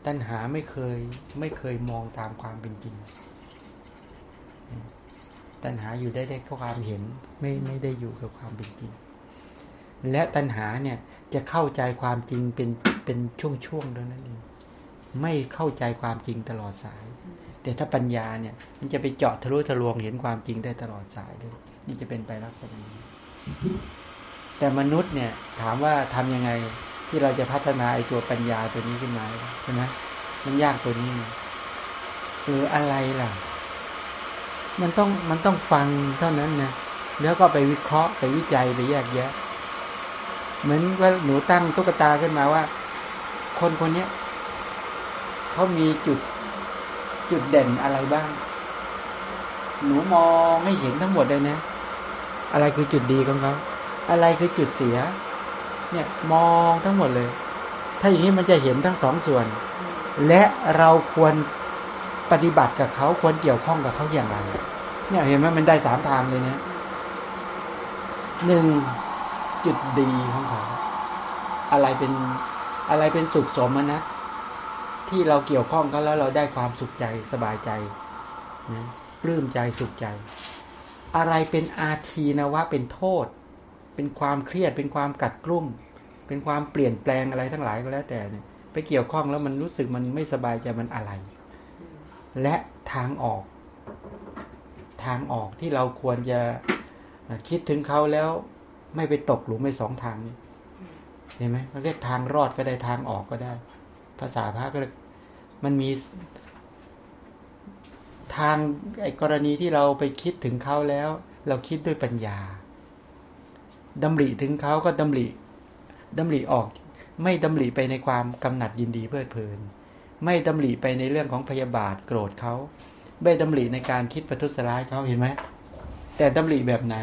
ตัณหาไม่เคยไม่เคยมองตามความเป็นจริง ตัณหาอยู่ได้ได้ความเห็นไม่ไม่ได้อยู่กับความเป็นจริง และตัณหาเนี่ยจะเข้าใจความจริงเป็นเป็นช่วงๆเท่านั้นเองไม่เข้าใจความจริงตลอดสาย แต่ถ้าปัญญาเนี่ย มันจะไปเจาะทะลุทะลวงเห็นความจริงได้ตลอดสายเลยนี่จะเป็นไปลักษณะนี้แต่มนุษย์เนี่ยถามว่าทํำยังไง ที่เราจะพัฒนาไอ้ตัวปัญญาตัวนี้ขึ้นมาใช่ไหมมันยากตัวนี้เอออะไรล่ะ มันต้องมันต้องฟังเท่านั้นนะแล้วก็ไปวิเคราะห์ไปวิจัยไปแยกแยะ เหมือนว่าหนูตั้งตุ๊กตาขึ้นมาว่า คนคนนี้เขามีจุดจุดเด่นอะไรบ้าง หนูมองให้เห็นทั้งหมดเลยนะ อะไรคือจุดดีของเขา อะไรคือจุดเสีย เนี่ยมองทั้งหมดเลย ถ้าอย่างนี้มันจะเห็นทั้งสองส่วน และเราควรปฏิบัติกับเขาควรเกี่ยวข้องกับเขาอย่างไร เนี่ยเห็นไหมมันได้สามทางเลยเนะหนึ่งจุดดีของเขาอะไรเป็นอะไรเป็นสุขสมนะที่เราเกี่ยวข้องกันแล้วเราได้ความสุขใจสบายใจนะปลื้มใจสุขใจ อะไรเป็นอาทีนะวะเป็นโทษ เป็นความเครียด เป็นความกัดกลุ่มเป็นความเปลี่ยนแปลงอะไรทั้งหลายก็แล้วแต่เนี่ยไปเกี่ยวข้องแล้วมันรู้สึกมันไม่สบายใจมันอะไร และทางออก ทางออกที่เราควรจะคิดถึงเขาแล้วไม่ไปตกหลุมไม่สองทางนี้เห็นไหมเราเรียกทางรอดก็ได้ทางออกก็ได้ ภาษาพระก็มันมีทางไอ้กรณีที่เราไปคิดถึงเขาแล้ว เราคิดด้วยปัญญา ดำริถึงเขาก็ดำริดำริออก ไม่ดำริไปในความกำหนัดยินดีเพลิดเพลิน ไม่ดำริไปในเรื่องของพยาบาทโกรธเขาไม่ดำริในการคิดประทุษร้ายเขาเห็นไหมแต่ดำริแบบไหน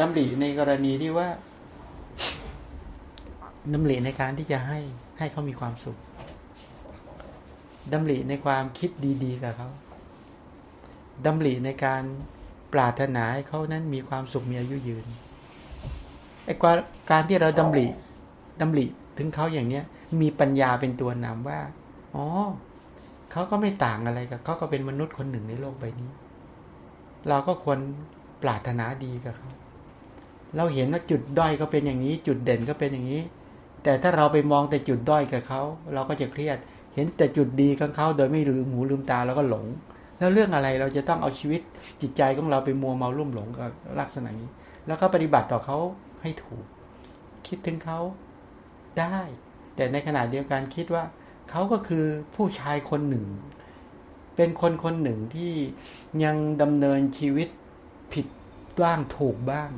ดำริในกรณีที่ว่าดำริในการที่จะให้ให้เขามีความสุขดำริในความคิดดี ๆ กับเขาดำริในการ ปรารถนาให้เขานั้นมีความสุขมีอายุยืนไอ้การที่เราดำริดำริถึงเขาอย่างเนี้ย มีปัญญาเป็นตัวนำว่าอ๋อเขาก็ไม่ต่างอะไรกับเขาก็เป็นมนุษย์คนหนึ่งในโลกใบนี้ เราก็ควรปรารถนาดีกับเขาเราเห็นว่าจุดด้อยก็เป็นอย่างนี้ จุดเด่นก็เป็นอย่างนี้ แต่ถ้าเราไปมองแต่จุดด้อยกับเขาเราก็จะเครียด เห็นแต่จุดดีของเขาโดยไม่ลืมหูลืมตาแล้วก็หลง แล้วเรื่องอะไรเราจะต้องเอาชีวิตจิตใจของเราไปมัวเมาลุ่มหลงกับลักษณะนี้ แล้วก็ปฏิบัติต่อเขาให้ถูก คิดถึงเขาได้ แต่ในขณะเดียวกันคิดว่าเขาก็คือผู้ชายคนหนึ่ง เป็นคนคนหนึ่งที่ยังดำเนินชีวิตผิดบ้างถูกบ้าง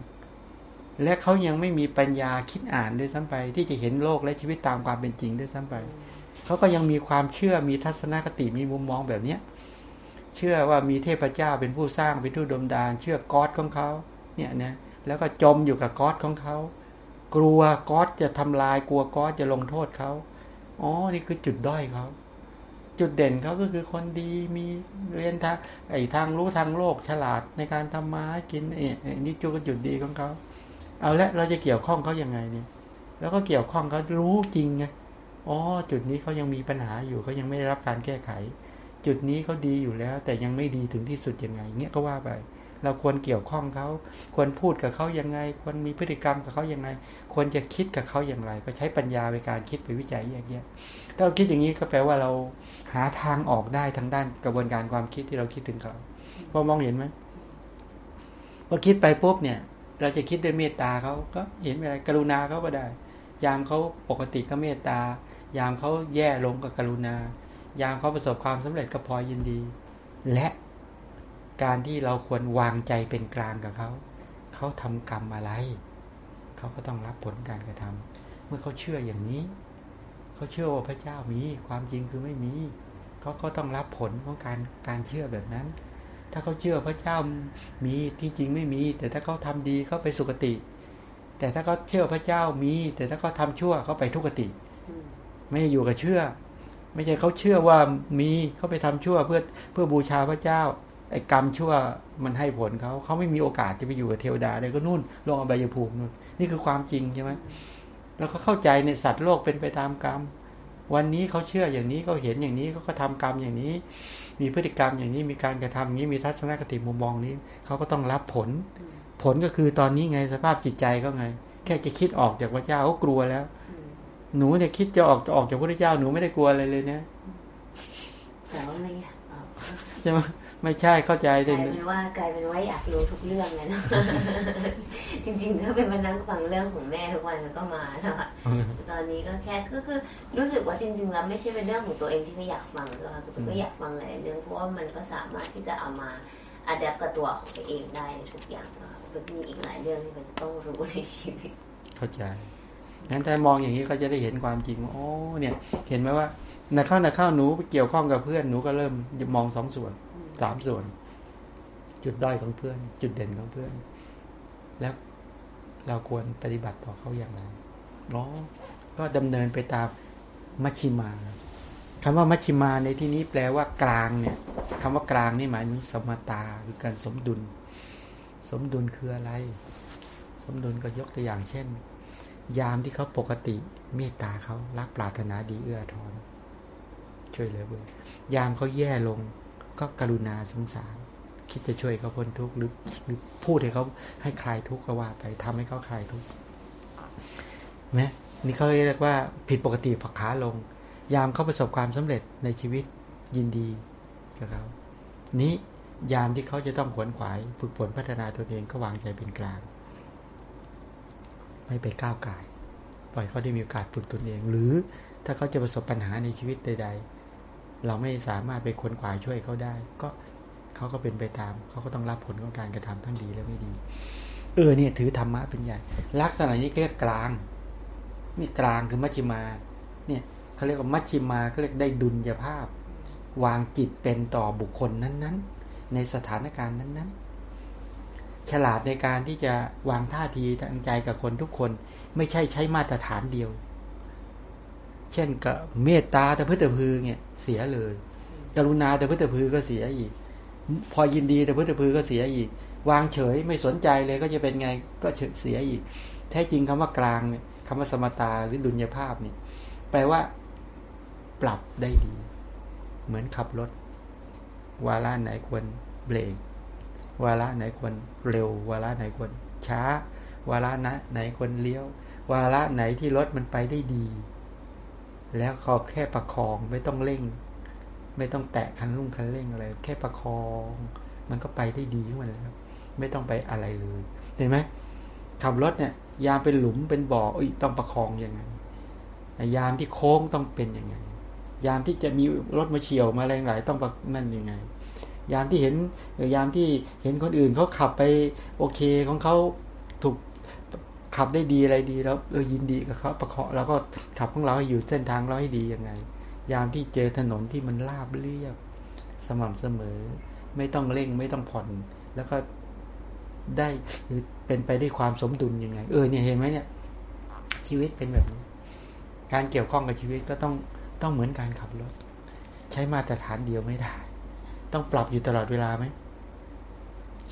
และเขายังไม่มีปัญญาคิดอ่านด้วยซ้ำไป ที่จะเห็นโลกและชีวิตตามความเป็นจริงด้วยซ้ำไปเขาก็ยังมีความเชื่อมีทัศนคติมีมุมมองแบบเนี้ย เชื่อว่ามีเทพเจ้าเป็นผู้สร้างเป็นผู้ดมดาน เชื่อกอดของเขาเนี่ยนะแล้วก็จมอยู่กับกอดของเขา กลัวกอดจะทำลายกลัวกอดจะลงโทษเขาอ๋อนี่คือจุดด้อยเขาจุดเด่นเขาก็คือคนดีมีเรียนทางไอ้ทางรู้ทางโลกฉลาดในการทำมากินเอ้นี่จุดจุดดีของเขาเอาละเราจะเกี่ยวข้องเขาอยังไงเนี่ย แล้วก็เกี่ยวข้องเขารู้จริงไงอ๋อจุดนี้เขายังมีปัญหาอยู่เขายังไม่ได้รับการแก้ไข จุดนี้เขาดีอยู่แล้ว แต่ยังไม่ดีถึงที่สุดยังไงเงี้ยก็ว่าไป เราควรเกี่ยวข้องเขาควรพูดกับเขายังไง ควรมีพฤติกรรมกับเขายังไง ควรจะคิดกับเขาอย่างไร ก็ใช้ปัญญาในการคิดไปวิจัยแยกแยะถ้าเราคิดอย่างนี้ก็แปลว่าเราหาทางออกได้ทางด้านกระบวนการความคิดที่เราคิดถึงเขาพอมองเห็นไหมพอคิดไปปุ๊บเนี่ย เราจะคิดด้วยเมตตาเขาก็เห็นอะไรกรุณาเขาก็ได้ ยามเขาปกติก็เมตตายามเขาแย่ลงก็กรุณา ยามเขาประสบความสำเร็จก็พอยินดี และการที่เราควรวางใจเป็นกลางกับเขา เขาทำกรรมอะไร เขาก็ต้องรับผลการกระทำเมื่อเขาเชื่ออย่างนี้ เขาเชื่อว่าพระเจ้ามี ความจริงคือไม่มี เขาก็ต้องรับผลของการการเชื่อแบบนั้น ถ้าเขาเชื่อพระเจ้ามีที่จริงไม่มี แต่ถ้าเขาทำดีเขาไปสุคติ แต่ถ้าเขาเชื่อพระเจ้ามี แต่ถ้าเขาทาชั่วเขาไปทุกติ ไม่อยู่กับเชื่อ ไม่ใช่เขาเชื่อว่ามีเขาไปทำชั่วเพื่อเพื่อบูชาพระเจ้าไอ้กรรมชั่วมันให้ผลเขาเขาไม่มีโอกาสจะไปอยู่กับเทวดาได้ก็นู่นลงอบายภูมินู่นนี่คือความจริงใช่ไหมแล้วเขาเข้าใจในสัตว์โลกเป็นไปตามกรรม วันนี้เขาเชื่ออย่างนี้เขาเห็นอย่างนี้เขาก็ทำกรรมอย่างนี้ มีพฤติกรรมอย่างนี้มีการกระทำอย่านี้มีทัศนคติมุมมองนี้เขาก็ต้องรับผล ผลก็คือตอนนี้ไงสภาพจิตใจก็ไง แค่จะคิดออกจากพระเจ้าเขากลัวแล้ว หนูเนี่ยคิดจะออกจะออกจากพระเจ้าหนูไม่ได้กลัวอะไรเลยเนี่ยแต่ว่าไม่ใช่ไหมไม่ใช่เข้าใจกลายเป็นว่ากลายเป็นว่าอยากรู้ทุกเรื่องเลยนะจริงๆถ้าเป็นมานั่งฟังเรื่องของแม่ทุกวันมันก็มานะคะตอนนี้ก็แค่ก็คือรู้สึกว่าจริงๆแล้วไม่ใช่เป็นเรื่องของตัวเองที่ไม่อยากฟังนะคะคือก็อยากฟังหลายเรื่องเพราะว่ามันก็สามารถที่จะเอามาอัดแอปกับตัวของตัวเองได้ทุกอย่างนะคะมันมีอีกหลายเรื่องที่มันจะต้องรู้ในชีวิต เข้าใจ งั้นถ้ามองอย่างนี้ก็จะได้เห็นความจริงโอ้เนี่ย เห็นไหมว่านักเข้านักเข้าหนูไปเกี่ยวข้องกับเพื่อนหนูก็เริ่มมองสองส่วนสามส่วน จุดด้อยของเพื่อน จุดเด่นของเพื่อน แล้วเราควรปฏิบัติต่อเขาอย่างไรเนาะก็ดำเนินไปตามมัชชิมาคำว่ามัชชิมาในที่นี้แปลว่ากลางเนี่ยคำว่ากลางนี่หมายถึงสมตาคือการสมดุล สมดุลคืออะไร สมดุลก็ยกตัวอย่างเช่น ยามที่เขาปกติเมตตาเขารักปรารถนาดีเอื้อทอนช่วยเหลือเบื่อยามเขาแย่ลง ก็กรุณาสงสาร คิดจะช่วยเขาพ้นทุกข์หรือพูดให้เขาให้คลายทุกข์ก็ว่าไปทำให้เขาคลายทุกข์ไหมนี่เขาเรียกว่าผิดปกติผักขาลง ยามเขาประสบความสำเร็จในชีวิตยินดีกับเขานี้ยามที่เขาจะต้องขวนขวาย ฝึกฝนพัฒนาตัวเองก็วางใจเป็นกลาง ไม่ไปก้าวไก่ปล่อยเขาได้มีโอกาสฝึกตนเอง หรือถ้าเขาจะประสบปัญหาในชีวิตใด ๆ เราไม่สามารถไปคนขวาช่วยเขาได้ ก็เขาก็เป็นไปตาม เขาก็ต้องรับผลของการกระทำทั้งดีและไม่ดี เออเนี่ยถือธรรมะเป็นใหญ่ ลักษณะนี้เรียกกลาง นี่กลางคือมัชชิมา เนี่ยเขาเรียกว่ามัชชิมาเขาเรียกได้ดุลยภาพ วางจิตเป็นต่อบุคคลนั้น ๆ ในสถานการณ์นั้น ๆ ฉลาดในการที่จะวางท่าทีทางใจกับคนทุกคน ไม่ใช่ใช้มาตรฐานเดียว เช่นกับเมตตาแต่พืชแต่พือเนี่ย เสียเลย กรุณาแต่พืชแต่พือก็เสียอีก พอยินดีแต่พืชแต่พือก็เสียอีก วางเฉยไม่สนใจเลยก็จะเป็นไงก็เสียอีก แท้จริงคำว่ากลางเนี่ยคำว่าสมตาหรือดุลยภาพเนี่ยแปลว่า ปรับได้ดี เหมือนขับรถ วาระไหนควรเบรก วาระไหนควรเร็ว วาระไหนควรช้า วาระไหนควรเลี้ยว วาระไหนที่รถมันไปได้ดี แล้วขอแค่ประคองไม่ต้องเร่ง ไม่ต้องแตะคันรุ่งคันเร่งอะไรแค่ประคอง มันก็ไปได้ดีขึ้นมาแล้วไม่ต้องไปอะไรเลยเห็นไหมขับรถเนี่ย ยามเป็นหลุมเป็นบ่ออต้องประคองยังไงยามที่โค้งต้องเป็นยังไง ยามที่จะมีรถมาเฉียวมาแรงหลายต้องนั่นยังไง ยามที่เห็นยามที่เห็นคนอื่นเขาขับไปโอเคของเขาถูกขับได้ดีอะไรดีแล้วเออยินดีกับเขาประเคาะเราก็ขับของเราให้อยู่เส้นทางเราให้ดียังไง ยามที่เจอถนนที่มันราบเรียบ สม่ำเสมอ ไม่ต้องเร่งไม่ต้องผ่อน แล้วก็ได้หรือเป็นไปได้วยความสมดุลยังไง เออเนี่ยเห็นไหมเนี่ย ชีวิตเป็นแบบนี้การเกี่ยวข้องกับชีวิตก็ต้องต้องเหมือนการขับรถ ใช้มาตรฐานเดียวไม่ได้ ต้องปรับอยู่ตลอดเวลาไหม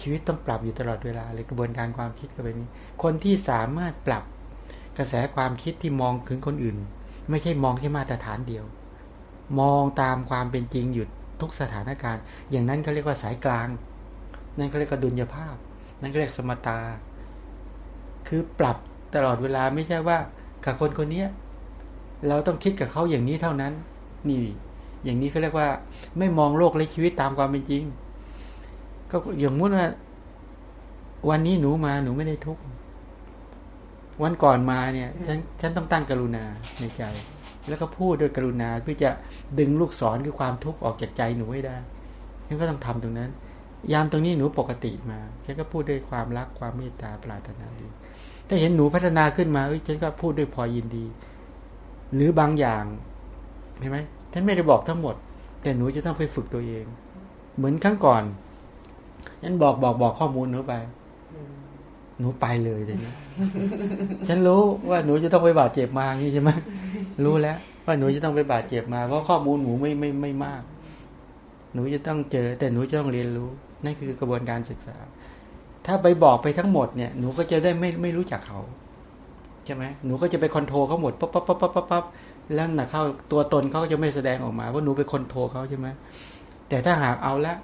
ชีวิตต้องปรับอยู่ตลอดเวลาเลยกระบวนการความคิดก็เป็นนี้ คนที่สามารถปรับกระแสความคิดที่มองถึงคนอื่น ไม่ใช่มองแค่มาตรฐานเดียว มองตามความเป็นจริงอยู่ทุกสถานการณ์ อย่างนั้นเขาเรียกว่าสายกลาง นั่นก็เรียกกดุลยภาพ นั่นก็เรียกสมตา คือปรับตลอดเวลาไม่ใช่ว่ากับคนคนนี้เราต้องคิดกับเขาอย่างนี้เท่านั้น นี่ อย่างนี้เขาเรียกว่า ไม่มองโลกและชีวิตตามความเป็นจริง ก็อย่างมุติว่า วันนี้หนูมาหนูไม่ได้ทุกข์วันก่อนมาเนี่ย ฉันฉันต้องตั้งกรุณาในใจ แล้วก็พูดด้วยกรุณาเพื่อจะดึงลูกศรคือความทุกข์ออกจากใจหนูให้ได้ฉันก็ต้องทำตรงนั้น ยามตรงนี้หนูปกติมาฉันก็พูดด้วยความรักความเมตตาปรารถนาดีถ้าเห็นหนูพัฒนาขึ้นมาเอ้ยฉันก็พูดด้วยพอยินดี หรือบางอย่างเห็นไหม ฉันไม่ได้บอกทั้งหมด แต่หนูจะต้องไปฝึกตัวเอง เหมือนครั้งก่อนฉันบอกบอกบอกข้อมูลหนูไป หนูไปเลยแต่นี้ฉันรู้ว่าหนูจะต้องไปบาดเจ็บมาอย่างนี้ใช่ไหมรู้แล้ว ว่าหนูจะต้องไปบาดเจ็บมาเพราะข้อมูลหนูไม่ไม่ไม่มาก หนูจะต้องเจอ แต่หนูจะต้องเรียนรู้ นั่นคือกระบวนการศึกษา ถ้าไปบอกไปทั้งหมดเนี่ย หนูก็จะได้ไม่ไม่รู้จักเขา ใช่ไหมหนูก็จะไปคอนโทรลเขาหมดปั๊บปั๊บปั๊บปั๊บปั๊บปั๊บแล้วหนักเข้าตัวตนเขาก็จะไม่แสดงออกมาว่าหนูไปคอนโทรลเขาใช่ไหมแต่ถ้าหากเอาละ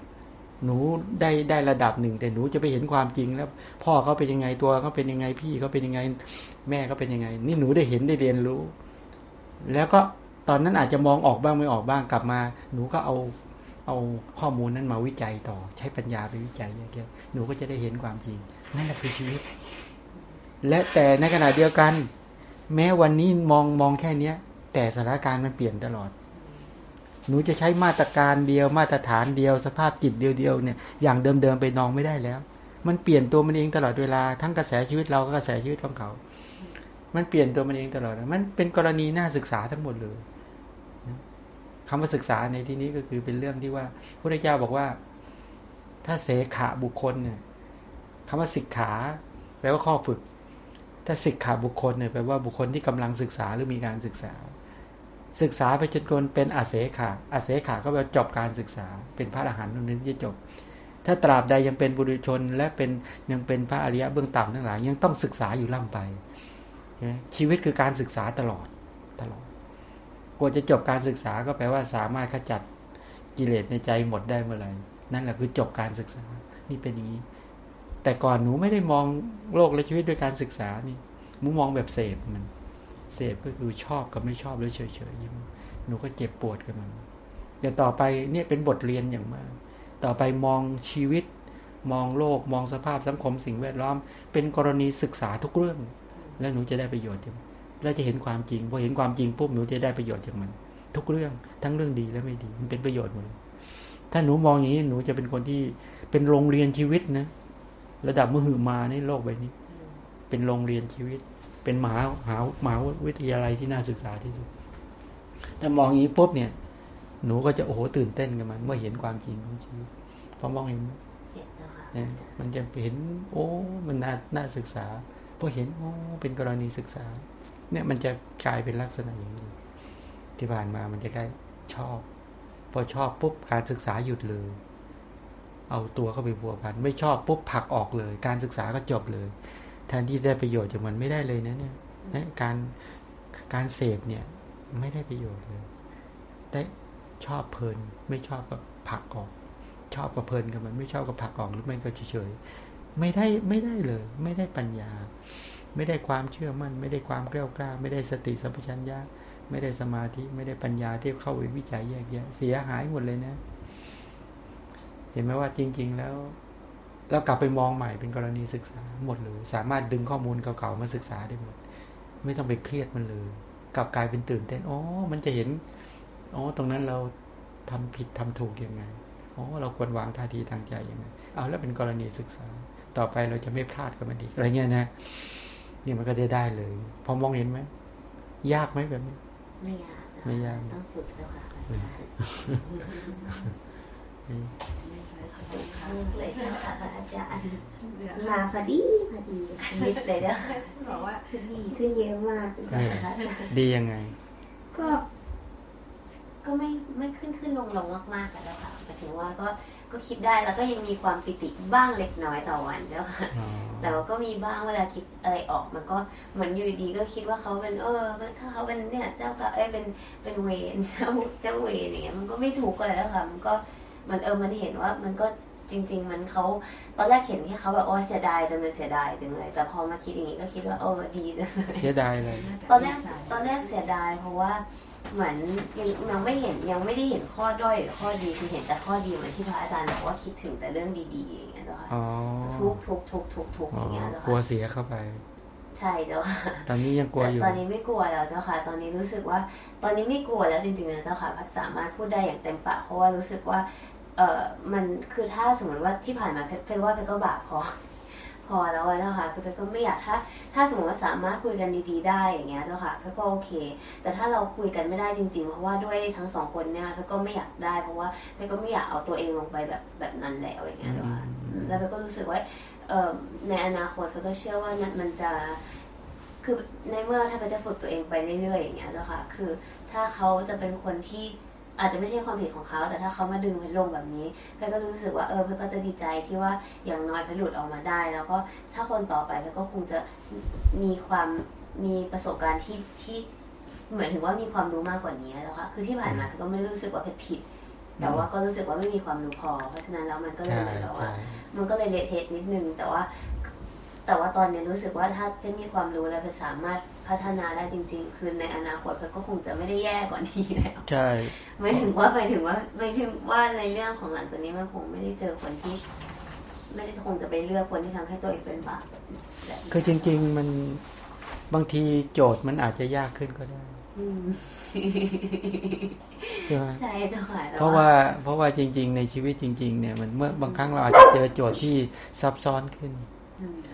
หนูได้ได้ระดับหนึ่ง แต่หนูจะไปเห็นความจริงแล้ว พ่อเขาเป็นยังไงตัวเขาเป็นยังไงพี่เขาเป็นยังไง แม่เขาเป็นยังไง นี่หนูได้เห็นได้เรียนรู้ แล้วก็ตอนนั้นอาจจะมองออกบ้างไม่ออกบ้างกลับมา หนูก็เอาเอาข้อมูลนั้นมาวิจัยต่อ ใช้ปัญญาไปวิจัยอย่างเงี้ยหนูก็จะได้เห็นความจริงนั่นแหละคือชีวิต และแต่ในขณะเดียวกัน แม้วันนี้มองมองแค่เนี้ย แต่สถานการณ์มันเปลี่ยนตลอด หนูจะใช้มาตรการเดียวมาตรฐานเดียวสภาพจิตเดียวๆเนี่ยอย่างเดิมๆไปนองไม่ได้แล้ว มันเปลี่ยนตัวมันเองตลอดเวลาทั้งกระแสชีวิตเราก็กระแสชีวิตของเขา มันเปลี่ยนตัวมันเองตลอด มันเป็นกรณีน่าศึกษาทั้งหมดเลยคำว่าศึกษาในที่นี้ก็คือเป็นเรื่องที่ว่าพระเจ้าบอกว่า ถ้าเสขาบุคคลเนี่ยคำว่าศิกขาแปลว่าข้อฝึก ถ้าศิกขาบุคคลเนี่ยแปลว่าบุคคลที่กำลังศึกษาหรือมีการศึกษา ศึกษาไปจนกนเป็นอาเสขาอาเสขาก็แปลจบการศึกษา เป็นพระอรหันต์นึงจะจบ ถ้าตราบใดยังเป็นบุรุชน และเป็นยังเป็นพระอริยะเบื้องต่ำทั้งหลายยังต้องศึกษาอยู่ล่ำไป ชีวิตคือการศึกษาตลอดตลอดกว่าจะจบการศึกษาก็แปลว่าสามารถขจัดกิเลสในใจหมดได้เมื่อไหร่นั่นแหละคือจบการศึกษานี่เป็นอย่างนี้ แต่ก่อนหนูไม่ได้มองโลกและชีวิตด้วยการศึกษานี่หนูมองแบบเสพมัน เสพก็คือชอบกับไม่ชอบแล้วเฉยๆหนูก็เจ็บปวดกับมันแต่ต่อไปเนี่ยเป็นบทเรียนอย่างมาก ต่อไปมองชีวิต มองโลกมองสภาพสังคมสิ่งแวดล้อม เป็นกรณีศึกษาทุกเรื่อง แล้วหนูจะได้ประโยชน์จากแล้วจะเห็นความจริงพอเห็นความจริงปุ๊บหนูจะได้ประโยชน์จากมัน ทุกเรื่องทั้งเรื่องดีและไม่ดีมันเป็นประโยชน์หมดถ้าหนูมองอย่างนี้หนูจะเป็นคนที่เป็นโรงเรียนชีวิตนะ ระดับมือหือมาในโลกใบนี้ เป็นโรงเรียนชีวิต เป็นมหาหามหาวิทยาลัยที่น่าศึกษาที่สุดถ้ามองอย่างนี้ปุ๊บเนี่ย หนูก็จะโอ้โหตื่นเต้นกับมัน เมื่อเห็นความจริงของชีวิตพอมองเห็นเนี่ยมันจะเห็น โอ้ มันน่าน่าศึกษาพอเห็นโอ้เป็นกรณีศึกษา เนี่ยมันจะกลายเป็นลักษณะอย่างนี้ที่ผ่านมามันจะได้ชอบ พอชอบปุ๊บการศึกษาหยุดเลย เอาตัวเข้าไปบัวพัน ไม่ชอบปุ๊บผักออกเลย การศึกษาก็จบเลยแทนที่ได้ประโยชน์จากมันไม่ได้เลยนะเนี่ยการการเสพเนี่ยไม่ได้ประโยชน์เลย ได้ชอบเพลิน ไม่ชอบก็ผักออก ชอบกับเพลินกับมัน ไม่ชอบกับผักออกหรือไม่ก็เฉยไม่ได้ไม่ได้เลย ไม่ได้ปัญญา ไม่ได้ความเชื่อมั่น ไม่ได้ความกล้ากล้า ไม่ได้สติสัมปชัญญะไม่ได้สมาธิไม่ได้ปัญญาที่เข้าไปวิจัยแยกแยะเสียหายหมดเลยนะ เห็นไหมว่าจริง ๆ แล้วเรากลับไปมองใหม่เป็นกรณีศึกษาหมดเลยสามารถดึงข้อมูลเก่าๆมาศึกษาได้หมด ไม่ต้องไปเครียดมันเลยกลับกลายเป็นตื่นเต้นอ๋อมันจะเห็นอ๋อตรงนั้นเราทำผิดทำถูกยังไงอ๋อเราควรวางท่าทีทางใจยังไงเอาแล้วเป็นกรณีศึกษา ต่อไปเราจะไม่พลาดกับมันอีกอะไรเงี้ยนะนี่มันก็ได้ได้เลยพอมองเห็นไหมยากไหมแบบนี้ไม่ยากไม่ยากต้องฝึกแล้วค่ะ เลยค่ะอาจารย์มาพอดีพอดีนิดเลยนะบอกว่าดีขึ้นเยอะมากดียังไง ก็ ก็ไม่ไม่ขึ้นขึ้นลงลงมากๆแล้วค่ะหมายถึงว่าก็ก็คิดได้แล้วก็ยังมีความปิติบ้างเล็กน้อยต่อวันเจ้าค่ะแต่ว่าก็มีบ้างเวลาคิดอะไรออกมันก็เหมือนอยู่ดีก็คิดว่าเขาเป็นเออถ้าเขาเป็นเนี่ยเจ้าก็เอ้ยเป็นเป็นเวรเจ้าเจ้าเวรอย่างเงี้ยมันก็ไม่ถูกกันแล้วค่ะมันก็ มันเออมันเห็นว่ามันก็จริง ๆ มันเขาตอนแรกเห็นแค่เขาแบบโอ้เสียดายจังเลยเสียดายจังเลยแต่พอมาคิดอย่างนี้ก็คิดว่าโอ้ดีจังเลยเสียดายเลย ตอนแรกตอนแรกเสียดาย เพราะว่าเหมือนยังยังไม่เห็นยังไม่ได้เห็นข้อด้อยหรือข้อดีคือเห็นแต่ข้อดีเหมือนที่พระอาจารย์บอกว่าคิดถึงแต่เรื่องดีๆอย่างเงี้ยเจ้าค่ะอ๋อทุกทุกทุกทุกทุกออ๋อย่างเงี้ยเจ้ากลัวค่ะเสียเข้าไปใช่เจ้าค่ะตอนนี้ยังกลัวอยู่แต่ตอนนี้ไม่กลัวแล้วเจ้าค่ะ ตอนนี้รู้สึกว่า ตอนนี้ไม่กลัวแล้วจริงๆนะเจ้าค่ะพัดสามารถพูดได้อย่างเต็มปากเพราะว่ารู้สึกว่า เออมันคือถ้าสมมติว่าที่ผ่านมาเพชรเพชรว่าเพชรก็บาปพอพอแล้วอะเจ้าค่ะคือเพชรก็ไม่อยากถ้า ถ้าสมมติว่าสามารถคุยกันดี ๆ ได้อย่างเงี้ยเจ้าค่ะเพชรก็โอเค แต่ถ้าเราคุยกันไม่ได้จริง ๆ เพราะว่าด้วยทั้งสองคนเนี่ยเพชรก็ไม่อยากได้เพราะว่าเพชรก็ไม่อยากเอาตัวเองลงไปแบบแบบนั้นแล้วอย่างเงี้ยเจ้าค่ะอืมแล้วเพชรก็รู้สึกว่าเอ่อในอนาคตเพชรก็เชื่อว่ามันมันจะคือในเมื่อถ้าเพชรจะฝึกตัวเองไปเรื่อยๆอย่างเงี้ยเจ้าค่ะคือถ้าเขาจะเป็นคนที่ อาจจะไม่ใช่ความผิดของเขา แต่ถ้าเขามาดึงเพชรลงแบบนี้เพชรก็รู้สึกว่าเออเพชรก็จะดีใจที่ว่าอย่างน้อยเพชรหลุดออกมาได้ แล้วก็ถ้าคนต่อไปเพชรก็คงจะมีความมีประสบการณ์ที่ที่เหมือนถึงว่ามีความรู้มากกว่านี้แล้วค่ะคือที่ผ่านมาเพชรก็ไม่ได้รู้สึกว่าเพชรผิด แต่ว่าก็รู้สึกว่าไม่มีความรู้พอ เพราะฉะนั้นแล้วมันก็เลยใช่เหมือนกับว่าใช่มันก็เลยเละเทะนิดนึงแต่ว่า แต่ว่าตอนนี้รู้สึกว่าถ้าเพชรมีความรู้แล้วเพชรสามารถพัฒนาได้จริง ๆ คือในอนาคตเพชรก็คงจะไม่ได้แย่กว่านี้แล้วใช่ไม่ถึงว่าหมายถึงว่าไม่ถึงว่าในเรื่องของหลังจากนี้มันคงไม่ได้เจอคนที่ ไม่ได้คงจะไปเลือกคนที่ทำให้ตัวเองเป็นบาปแบบนี้คือจริง ๆ มันบางทีโจทย์มันอาจจะยากขึ้นก็ได้อืมใช่ไหมใช่เจ้าค่ะแต่เพราะว่าเพราะว่าจริง ๆ ในชีวิตจริง ๆ เนี่ยมันเมื่อบางครั้งเราอาจจะเจอโจทย์ที่ซับซ้อนขึ้นอืม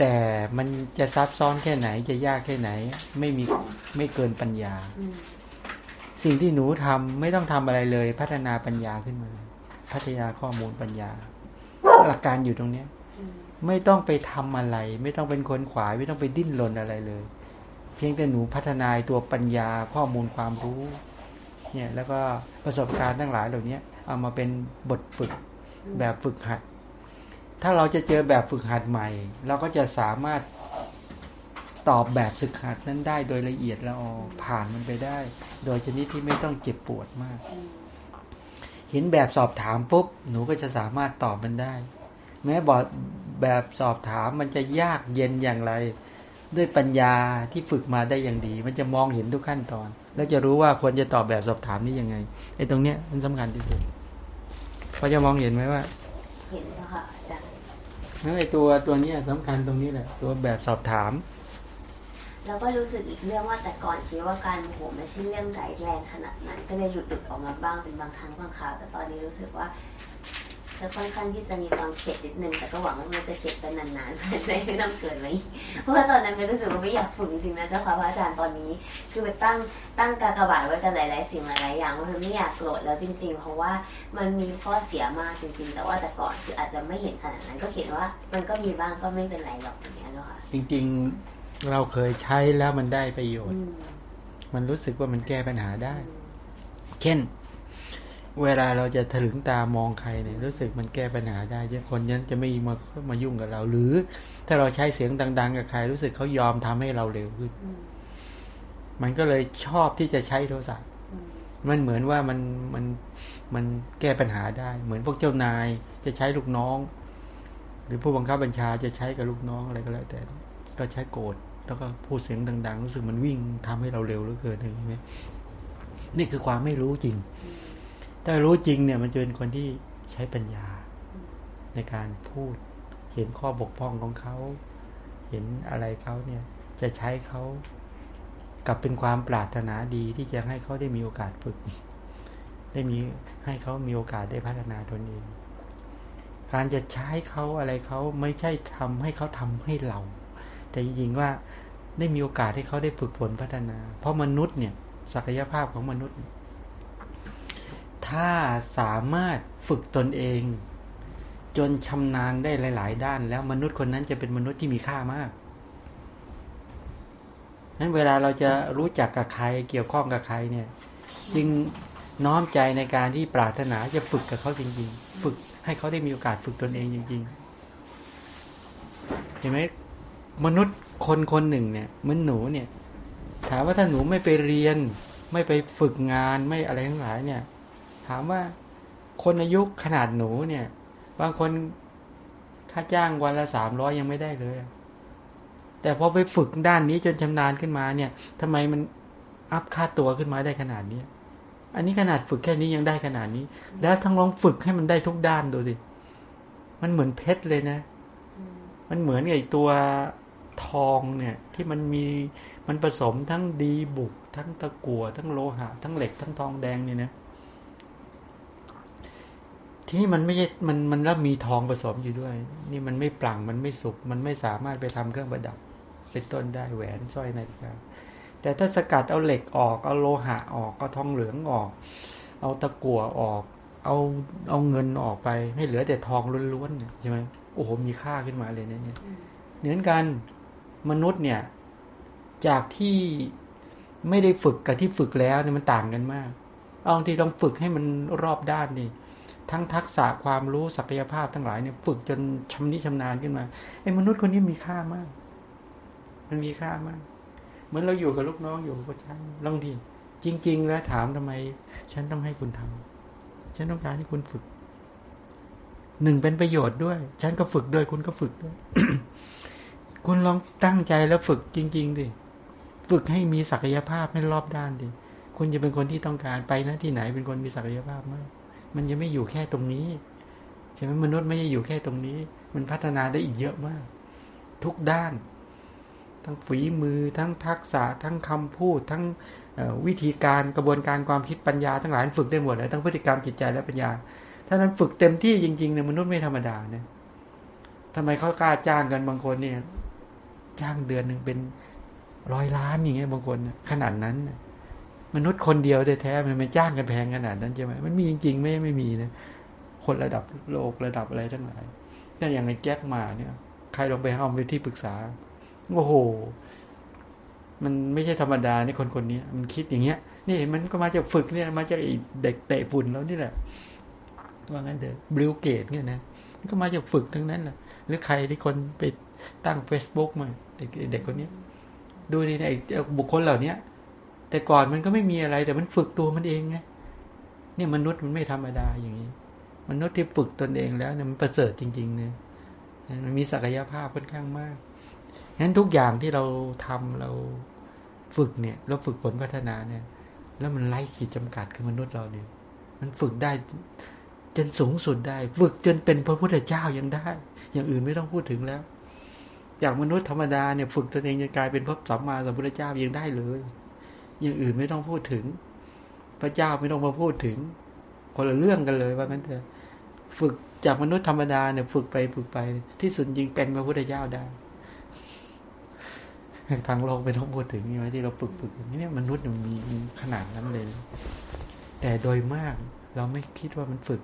แต่มันจะซับซ้อนแค่ไหนจะยากแค่ไหน ไม่มีไม่เกินปัญญาอืมสิ่งที่หนูทำไม่ต้องทำอะไรเลย พัฒนาปัญญาขึ้นมา พัฒนาข้อมูลปัญญา หลักการอยู่ตรงเนี้ยอืมไม่ต้องไปทำอะไร ไม่ต้องเป็นคนขวาย ไม่ต้องไปดิ้นรนอะไรเลย เพียงแต่หนูพัฒนาตัวปัญญาข้อมูลความรู้ เนี่ย แล้วก็ประสบการณ์ทั้งหลายเหล่านี้เอามาเป็นบทฝึกแบบฝึกหัด ถ้าเราจะเจอแบบฝึกหัดใหม่ เราก็จะสามารถตอบแบบฝึกหัดนั้นได้โดยละเอียดละออผ่านมันไปได้ โดยชนิดที่ไม่ต้องเจ็บปวดมาก เห็นแบบสอบถามปุ๊บหนูก็จะสามารถตอบมันได้ แม้บอแบบสอบถามมันจะยากเย็นอย่างไร ด้วยปัญญาที่ฝึกมาได้อย่างดี มันจะมองเห็นทุกขั้นตอน แล้วจะรู้ว่าควรจะตอบแบบสอบถามนี้ยังไงไอ้ตรงเนี้ยมันสำคัญที่สุดพอจะมองเห็นไหมว่าเห็นแล้วค่ะอาจารย์ นั่นไอตัวตัวนี้ยสำคัญตรงนี้แหละ ตัวแบบสอบถาม แล้วก็รู้สึกอีกเรื่องว่าแต่ก่อนคิดว่าการโมโหไม่ใช่เรื่องร้ายแรงขนาดนั้น ก็เลยหลุดหลุดออกมาบ้างเป็นบางครั้งบางคราวแต่ตอนนี้รู้สึกว่า จะค่อนข้างที่จะมีความเข็ดนิดนึงแต่ก็หวังว่ามันจะเข็ดไปนานๆจะไม่ต้องเกิดไว้อีกเพราะว่าตอนนั้นไม่รู้สึกว่าไม่อยากฝึกจริงๆนะเจ้าค่ะพระอาจารย์ตอนนี้ คือไปตั้งตั้งกากบาทไว้กับหลายๆสิ่งหลายๆอย่างว่ามันไม่อยากโกรธแล้วจริง ๆ เพราะว่ามันมีข้อเสียมากจริง ๆ แต่ว่าแต่ก่อนคืออาจจะไม่เห็นขนาดนั้นก็คิดว่า มันก็มีบ้างก็ไม่เป็นไรหรอกอย่างเงี้ยเจ้าค่ะจริงๆเราเคยใช้แล้วมันได้ประโยชอืน์มมันรู้สึกว่ามันแก้ปัญหาได้ เช่น เวลาเราจะถลึงตามองใครเนี่ยรู้สึกมันแก้ปัญหาได้เยอะคนนั้นจะไม่มามายุ่งกับเรา หรือ ถ้าเราใช้เสียงดัง ๆ กับใคร รู้สึกเขายอมทำให้เราเร็วขึ้นอืมมันก็เลยชอบที่จะใช้โทรศัพท์อืมมันเหมือนว่ามันมันมันแก้ปัญหาได้ เหมือนพวกเจ้านายจะใช้ลูกน้อง หรือผู้บังคับบัญชาจะใช้กับลูกน้องอะไรก็แล้ว แต่ ก็ใช้โกรธแล้วก็พูดเสียงดัง ๆ รู้สึกมันวิ่งทำให้เราเร็วเหลือเกินเห็นไหมนี่คือความไม่รู้จริงอืม ถ้ารู้จริงเนี่ยมันจะเป็นคนที่ใช้ปัญญา ในการพูด เห็นข้อบกพร่องของเขา เห็นอะไรเขาเนี่ย จะใช้เขากลับเป็นความปรารถนาดีที่จะให้เขาได้มีโอกาสฝึก ได้มีให้เขามีโอกาสได้พัฒนาตนเอง การจะใช้เขาอะไรเขาไม่ใช่ทำให้เขาทำให้เรา แต่จริงๆว่าได้มีโอกาสให้เขาได้ฝึกฝนพัฒนา เพราะมนุษย์เนี่ย ศักยภาพของมนุษย์ ถ้าสามารถฝึกตนเอง จนชำนาญได้หลาย ๆ ด้าน แล้วมนุษย์คนนั้นจะเป็นมนุษย์ที่มีค่ามากนั้นเวลาเราจะรู้จักกับใครเกี่ยวข้องกับใครเนี่ย จึงน้อมใจในการที่ปรารถนาจะฝึกกับเขาจริง ๆ ฝึกให้เขาได้มีโอกาสฝึกตนเองจริง ๆ เห็นไหมมนุษย์คนคนหนึ่งเนี่ยเหมือนหนูเนี่ย ถามว่าถ้าหนูไม่ไปเรียน ไม่ไปฝึกงานไม่อะไรทั้งหลายเนี่ย ถามว่าคนอายุขนาดหนูเนี่ย บางคนค่าจ้างวันละสามร้อยยังไม่ได้เลย แต่พอไปฝึกด้านนี้จนชำนาญขึ้นมาเนี่ยทำไมมันอัพค่าตัวขึ้นมาได้ขนาดนี้อันนี้ขนาดฝึกแค่นี้ยังได้ขนาดนี้ แล้วทั้งลองฝึกให้มันได้ทุกด้านดูสิมันเหมือนเพชรเลยนะ มันเหมือนไอ้ตัวทองเนี่ย ที่มันมีมันผสมทั้งดีบุก ทั้งตะกั่วทั้งโลหะ ทั้งเหล็กทั้งทองแดงนี่นะ ที่มันไม่ใช่มันมันแล้วมีทองผสมอยู่ด้วย นี่มันไม่ปลั่งมันไม่สุกมันไม่สามารถไปทำเครื่องประดับ เป็นต้นได้แหวนสร้อยนาฬิกาแต่ถ้าสกัดเอาเหล็กออกเอาโลหะออกเอาทองเหลืองออก เอาตะกั่วออก เอาเอาเงินออกไป ให้เหลือแต่ทองล้วนๆใช่ไหมโอ้โหมีค่าขึ้นมาเลยเนี่ยเหมือนกันมนุษย์เนี่ย จากที่ไม่ได้ฝึกกับที่ฝึกแล้วเนี่ยมันต่างกันมาก เอาทีลองฝึกให้มันรอบด้านนี่ ทั้งทักษะความรู้ศักยภาพทั้งหลายเนี่ยฝึกจนชำนิชำนาญขึ้นมาไอ้มนุษย์คนนี้มีค่ามาก มันมีค่ามาก เหมือนเราอยู่กับลูกน้องอยู่กับช่างลองทีจริง ๆ แล้วถามทำไม ฉันต้องให้คุณทำฉันต้องการให้คุณฝึกหนึ่งเป็นประโยชน์ด้วย ฉันก็ฝึกด้วย คุณก็ฝึกด้วย คุณลองตั้งใจแล้วฝึกจริงๆดิฝึกให้มีศักยภาพให้รอบด้านดิคุณจะเป็นคนที่ต้องการไปนะที่ไหนเป็นคนมีศักยภาพมาก มันยังไม่อยู่แค่ตรงนี้ใช่ไหมมนุษย์ไม่ได้อยู่แค่ตรงนี้ มันพัฒนาได้อีกเยอะมาก ทุกด้าน ทั้งฝีมือทั้งทักษะ ทั้งคำพูด ทั้งวิธีการกระบวนการความคิดปัญญา ทั้งหลายฝึกได้หมดเลยทั้งพฤติกรรมจิตใจและปัญญา ถ้านั้นฝึกเต็มที่จริงๆเนี่ยมนุษย์ไม่ธรรมดาเนี่ยทำไมเขากล้าจ้างกันบางคนเนี่ย จ้างเดือนหนึ่งเป็นร้อยล้านอย่างเงี้ยบางคนขนาดนั้น มนุษย์คนเดียวแท้ๆมันไม่จ้างกันแพงขนาดนั้นใช่ไหมมันมีจริงๆไม่ไม่มีนะคนระดับโลกระดับอะไรทั้งหลายถ้าอย่างในแจ็ค หม่าเนี่ย ใครลองไปเอาไปที่ปรึกษาโอ้โห มันไม่ใช่ธรรมดาในคนคนนี้มันคิดอย่างเงี้ย นี่มันก็มาจากฝึกเนี่ยมาจากเด็กเตะฝุ่นแล้วนี่แหละว่างั้นเถอะ Bill Gates เนี่ยนะมันก็มาจากฝึกทั้งนั้นแหละหรือใครที่คนไปตั้งเฟซบุ๊กมาเด็กคนนี้ดูในไอ้บุคคลเหล่านี้ แต่ก่อนมันก็ไม่มีอะไร แต่มันฝึกตัวมันเองไงเนี่ยมนุษย์มันไม่ธรรมดาอย่างนี้ มนุษย์ที่ฝึกตนเองแล้วเนี่ยมันประเสริฐจริง ๆ เนี่ยมันมีศักยภาพค่อนข้างมากฉะนั้นทุกอย่างที่เราทำเราฝึกเนี่ย เราฝึกผลพัฒนาเนี่ย แล้วมันไล่ขีดจำกัดคือมนุษย์เราเนี่ย มันฝึกได้จนสูงสุดได้ ฝึกจนเป็นพระพุทธเจ้ายังได้ อย่างอื่นไม่ต้องพูดถึงแล้ว จากมนุษย์ธรรมดาเนี่ย ฝึกตนเองจะกลายเป็นพระสัมมาสัมพุทธเจ้ายังได้เลย อย่างอื่นไม่ต้องพูดถึง พระเจ้าไม่ต้องมาพูดถึง คนละเรื่องกันเลยว่างั้นเถอะฝึกจากมนุษย์ธรรมดาเนี่ยฝึกไปฝึกไป ที่สุดจริงเป็นพระพุทธเจ้าได้ทางโลกไม่ต้องพูดถึงใช่ไหมที่เราฝึกฝึกอย่างนี้มนุษย์มันมีขนาดนั้นเลย แต่โดยมากเราไม่คิดว่ามันฝึก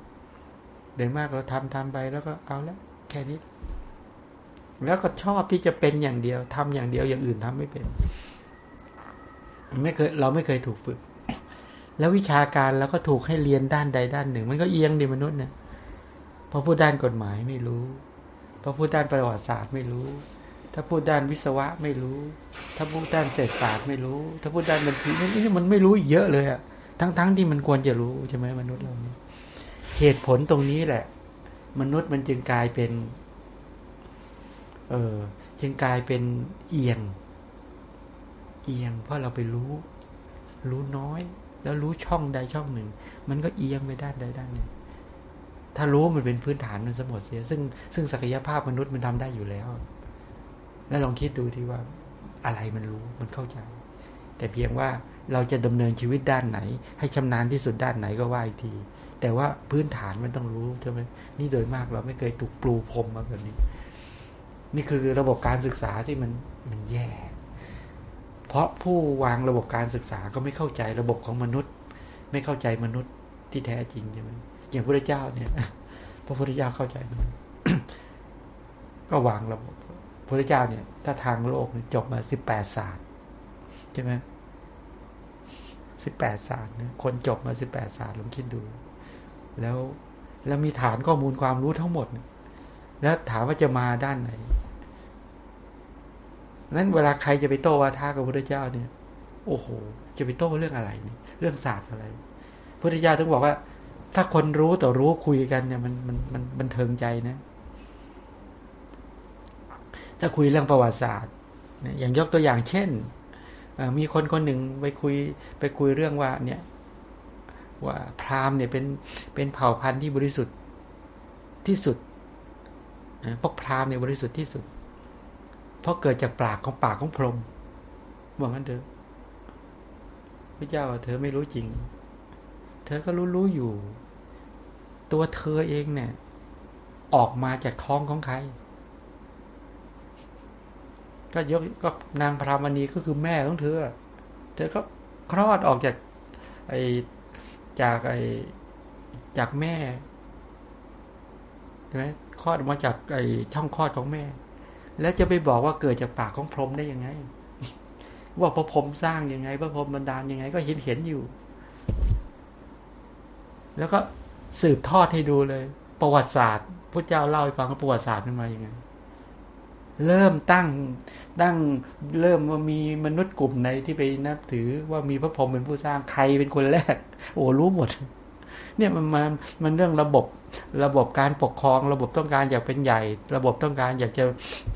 โดยมากเราทำทำไปแล้วก็เอาแล้วแค่นี้ แล้วก็ชอบที่จะเป็นอย่างเดียวทำอย่างเดียวอย่างอื่นทำไม่เป็น ไม่เคยเราไม่เคยถูกฝึก แล้ววิชาการเราก็ถูกให้เรียนด้านใดด้านหนึ่ง มันก็เอียงดิมนุษย์เนี่ยพอพูดด้านกฎหมายไม่รู้พอพูดด้านประวัติศาสตร์ไม่รู้ ถ้าพูดด้านวิศวะไม่รู้ ถ้าพูดด้านเศรษฐศาสตร์ไม่รู้ ถ้าพูดด้านบัญชีนี่มันไม่รู้เยอะเลยอะทั้งๆทที่มันควรจะรู้ใช่ไหมมนุษย์เราเหตุผลตรงนี้แหละ มนุษย์มันจึงกลายเป็น เออจึงกลายเป็นเอียง เอียง เพราะเราไปรู้ รู้น้อย แล้วรู้ช่องใดช่องหนึ่ง มันก็เอียงไปด้านใดด้านหนึ่ง ถ้ารู้มันเป็นพื้นฐานมันสมบูรณ์เสีย ซึ่งซึ่งศักยภาพมนุษย์มันทำได้อยู่แล้ว แล้วลองคิดดูที่ว่าอะไรมันรู้มันเข้าใจ แต่เพียงว่าเราจะดำเนินชีวิตด้านไหน ให้ชำนาญที่สุดด้านไหนก็ว่าอีกที แต่ว่าพื้นฐานมันต้องรู้ใช่ไหมนี่โดยมากเราไม่เคยถูกปลูพรมมาแบบนี้ นี่คือระบบการศึกษาที่มันมันแย่ เพราะผู้วางระบบการศึกษาก็ไม่เข้าใจระบบของมนุษย์ ไม่เข้าใจมนุษย์ที่แท้จริงใช่ไหมอย่างพระเจ้าเนี่ยพระพุทธเจ้าเข้าใจมันก็วางระบบพระเจ้าเนี่ย ถ้าทางโลกจบมาสิบแปดศาสตร์ใช่ไหมสิบแปดศาสตร์เนี่ยคนจบมาสิบแปดศาสตร์ลองคิดดู แล้วแล้วมีฐานข้อมูลความรู้ทั้งหมด แล้วถามว่าจะมาด้านไหน นั้นเวลาใครจะไปโต้วาทากับพระเจ้าเนี่ย โอ้โห จะไปโต้เรื่องอะไรเนี่ยเรื่องศาสตร์อะไรพระพุทธเจ้าถึงบอกว่า ถ้าคนรู้ต่อรู้คุยกันเนี่ยมันมันมันบันเทิงใจนะ ถ้าคุยเรื่องประวัติศาสตร์อย่างยกตัวอย่างเช่นมีคนคนหนึ่งไปคุยไปคุยเรื่องว่า เนี่ย ว่าพราหมณ์เนี่ยเป็นเป็นเผ่าพันธุ์ที่บริสุทธิ์ที่สุดพวกพราหมณ์เนี่ยบริสุทธิ์ที่สุด เพราะเกิดจากปากของปากของพรหมบอกงั้นเถอะพระเจ้าเธอไม่รู้จริง เธอก็รู้รู้อยู่ ตัวเธอเองเนี่ย ออกมาจากท้องของใคร ก็ยกก็นางพรามณีก็คือแม่ของเธอ เธอก็คลอดออกจาก ไอจากไอจากแม่ใช่ไหมคลอดมาจากไอช่องคลอดของแม่ แล้วจะไปบอกว่าเกิดจากปากของพรหมได้ยังไง ว่าพระพรหมสร้างยังไงพระพรหมบันดาลยังไง ก็เห็นเห็นอยู่ แล้วก็สืบทอดให้ดูเลย ประวัติศาสตร์พระเจ้าเล่าให้ฟังว่าประวัติศาสตร์มันมาอย่างไงเริ่มตั้งตั้งเริ่มว่ามีมนุษย์กลุ่มไหนที่ไปนับถือว่ามีพระพรหมเป็นผู้สร้างใครเป็นคนแรก โอ้รู้หมด เนี่ยมันมามันเรื่องระบบระบบการปกครอง ระบบต้องการอยากเป็นใหญ่ ระบบต้องการอยากจะ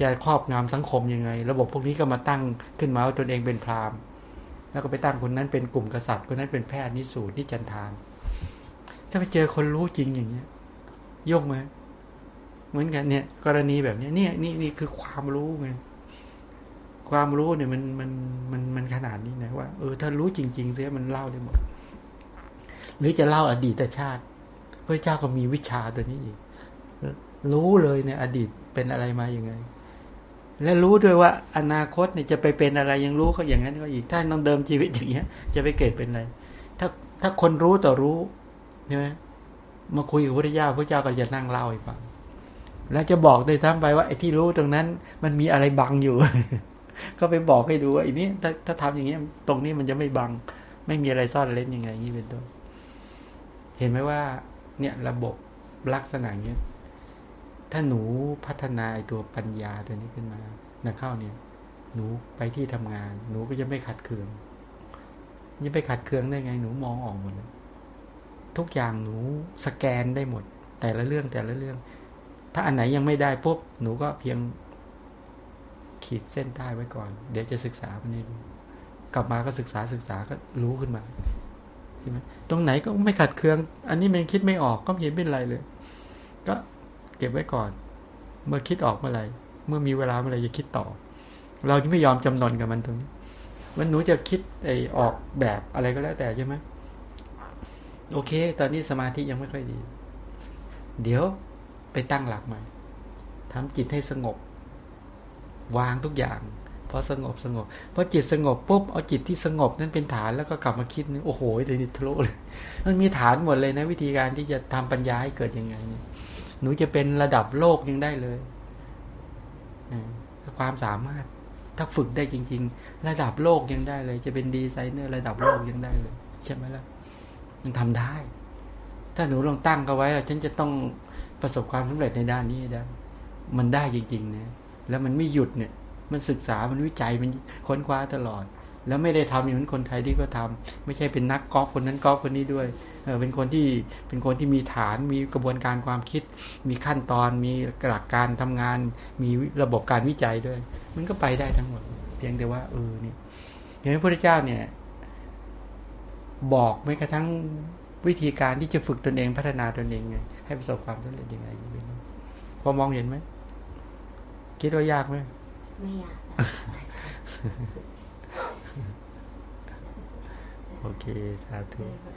จะครอบงำสังคมยังไง ระบบพวกนี้ก็มาตั้งขึ้นมาว่าตนเองเป็นพราหมณ์ แล้วก็ไปตั้งคนนั้นเป็นกลุ่มกษัตริย์คนนั้นเป็นแพทย์นิสูตรนิจันทานถ้าไปเจอคนรู้จริงอย่างเนี้ยยกไหมเหมือนกันเนี่ย กรณีแบบเนี้ยเนี่ยนี่นี่คือความรู้ไงความรู้เนี่ยมันมันมันมันขนาดนี้นะว่าเออถ้ารู้จริงๆเสียมันเล่าได้หมด หรือจะเล่าอดีตชาติ พระเจ้าก็มีวิชาตัวนี้อีก รู้เลยเนี่ยอดีตเป็นอะไรมาอย่างไง และรู้ด้วยว่าอนาคตเนี่ยจะไปเป็นอะไรยังรู้ก็อย่างนั้นก็อีกถ้าต้องเดิมชีวิตอย่างเงี้ย จะไปเกิดเป็นอะไร ถ้าถ้าคนรู้ต่อรู้ใช่ไหมมาคุยกับพระเจ้าพระเจ้าก็จะนั่งเล่าให้ฟังแล้วจะบอกด้วยซ้ำไปว่าไอ้ที่รู้ตรงนั้น มันมีอะไรบังอยู่ ก็ไปบอกให้ดูว่าอันนี้ถ้าถ้าทำอย่างนี้ตรงนี้มันจะไม่บัง ไม่มีอะไรซ่อนเล้นยังไงนี่เป็นต้น เห็นไหมว่า เนี่ยระบบลักษณะเนี้ยถ้าหนูพัฒนาไอตัวปัญญาตัวนี้ขึ้นมานะเข้าเนี่ย หนูไปที่ทำงาน หนูก็จะไม่ขัดเคืองจะไปขัดเคืองได้ไง หนูมองออกหมดเลยทุกอย่างหนูสแกนได้หมด แต่ละเรื่องแต่ละเรื่อง ถ้าอันไหนยังไม่ได้ปุ๊บหนูก็เพียงขีดเส้นใต้ไว้ก่อน เดี๋ยวจะศึกษามันนี้ดูกลับมาก็ศึกษาศึกษาก็รู้ขึ้นมา ใช่ไหมตรงไหนก็ไม่ขัดเคือง อันนี้มันคิดไม่ออกก็เห็นเป็นไรเลย ก็เก็บไว้ก่อน เมื่อคิดออกเมื่อไหร่เมื่อมีเวลาเมื่อไหร่จะคิดต่อ เราจะไม่ยอมจำนนกับมันตรงนี้มันหนูจะคิดไอ้ออกแบบอะไรก็แล้วแต่ใช่ไหมโอเค ตอนนี้สมาธิยังไม่ค่อยดี เดี๋ยวไปตั้งหลักใหม่ทำจิตให้สงบ วางทุกอย่าง พอสงบสงบพอจิตสงบปุ๊บเอาจิตที่สงบนั้นเป็นฐานแล้วก็กลับมาคิดโอ้โหเดี๋ยวนี้ทะลุเลยมันมีฐานหมดเลยนะ วิธีการที่จะทำปัญญาให้เกิดยังไงเนี่ยหนูจะเป็นระดับโลกยังได้เลยความสามารถถ้าฝึกได้จริง ๆ ระดับโลกยังได้เลย จะเป็นดีไซเนอร์ระดับโลกยังได้เลยใช่ไหมล่ะมันทำได้ ถ้าหนูลองตั้งเอาไว้ฉันจะต้องประสบความสำเร็จในด้านนี้ได้มันได้จริงๆนะแล้วมันไม่หยุดเนี่ย มันศึกษามันวิจัยมันค้นคว้าตลอด แล้วไม่ได้ทำอย่างนั้นคนไทยที่ก็ทำไม่ใช่เป็นนักกอล์ฟคนนั้นกอล์ฟคนนี้ด้วยเออเป็นคนที่เป็นคนที่มีฐานมีกระบวนการความคิด มีขั้นตอนมีหลักการทำงาน มีระบบการวิจัยด้วย มันก็ไปได้ทั้งหมด เพียงแต่ว่าเออเนี่ยอย่างพระพุทธเจ้าเนี่ย บอกไม่กระทั่งวิธีการที่จะฝึกตนเองพัฒนาตนเองไงให้ประสบความสำเร็จยังไงพอมองเห็นไหมคิดว่ายากไหม ไม่อยากโอเค สาธุ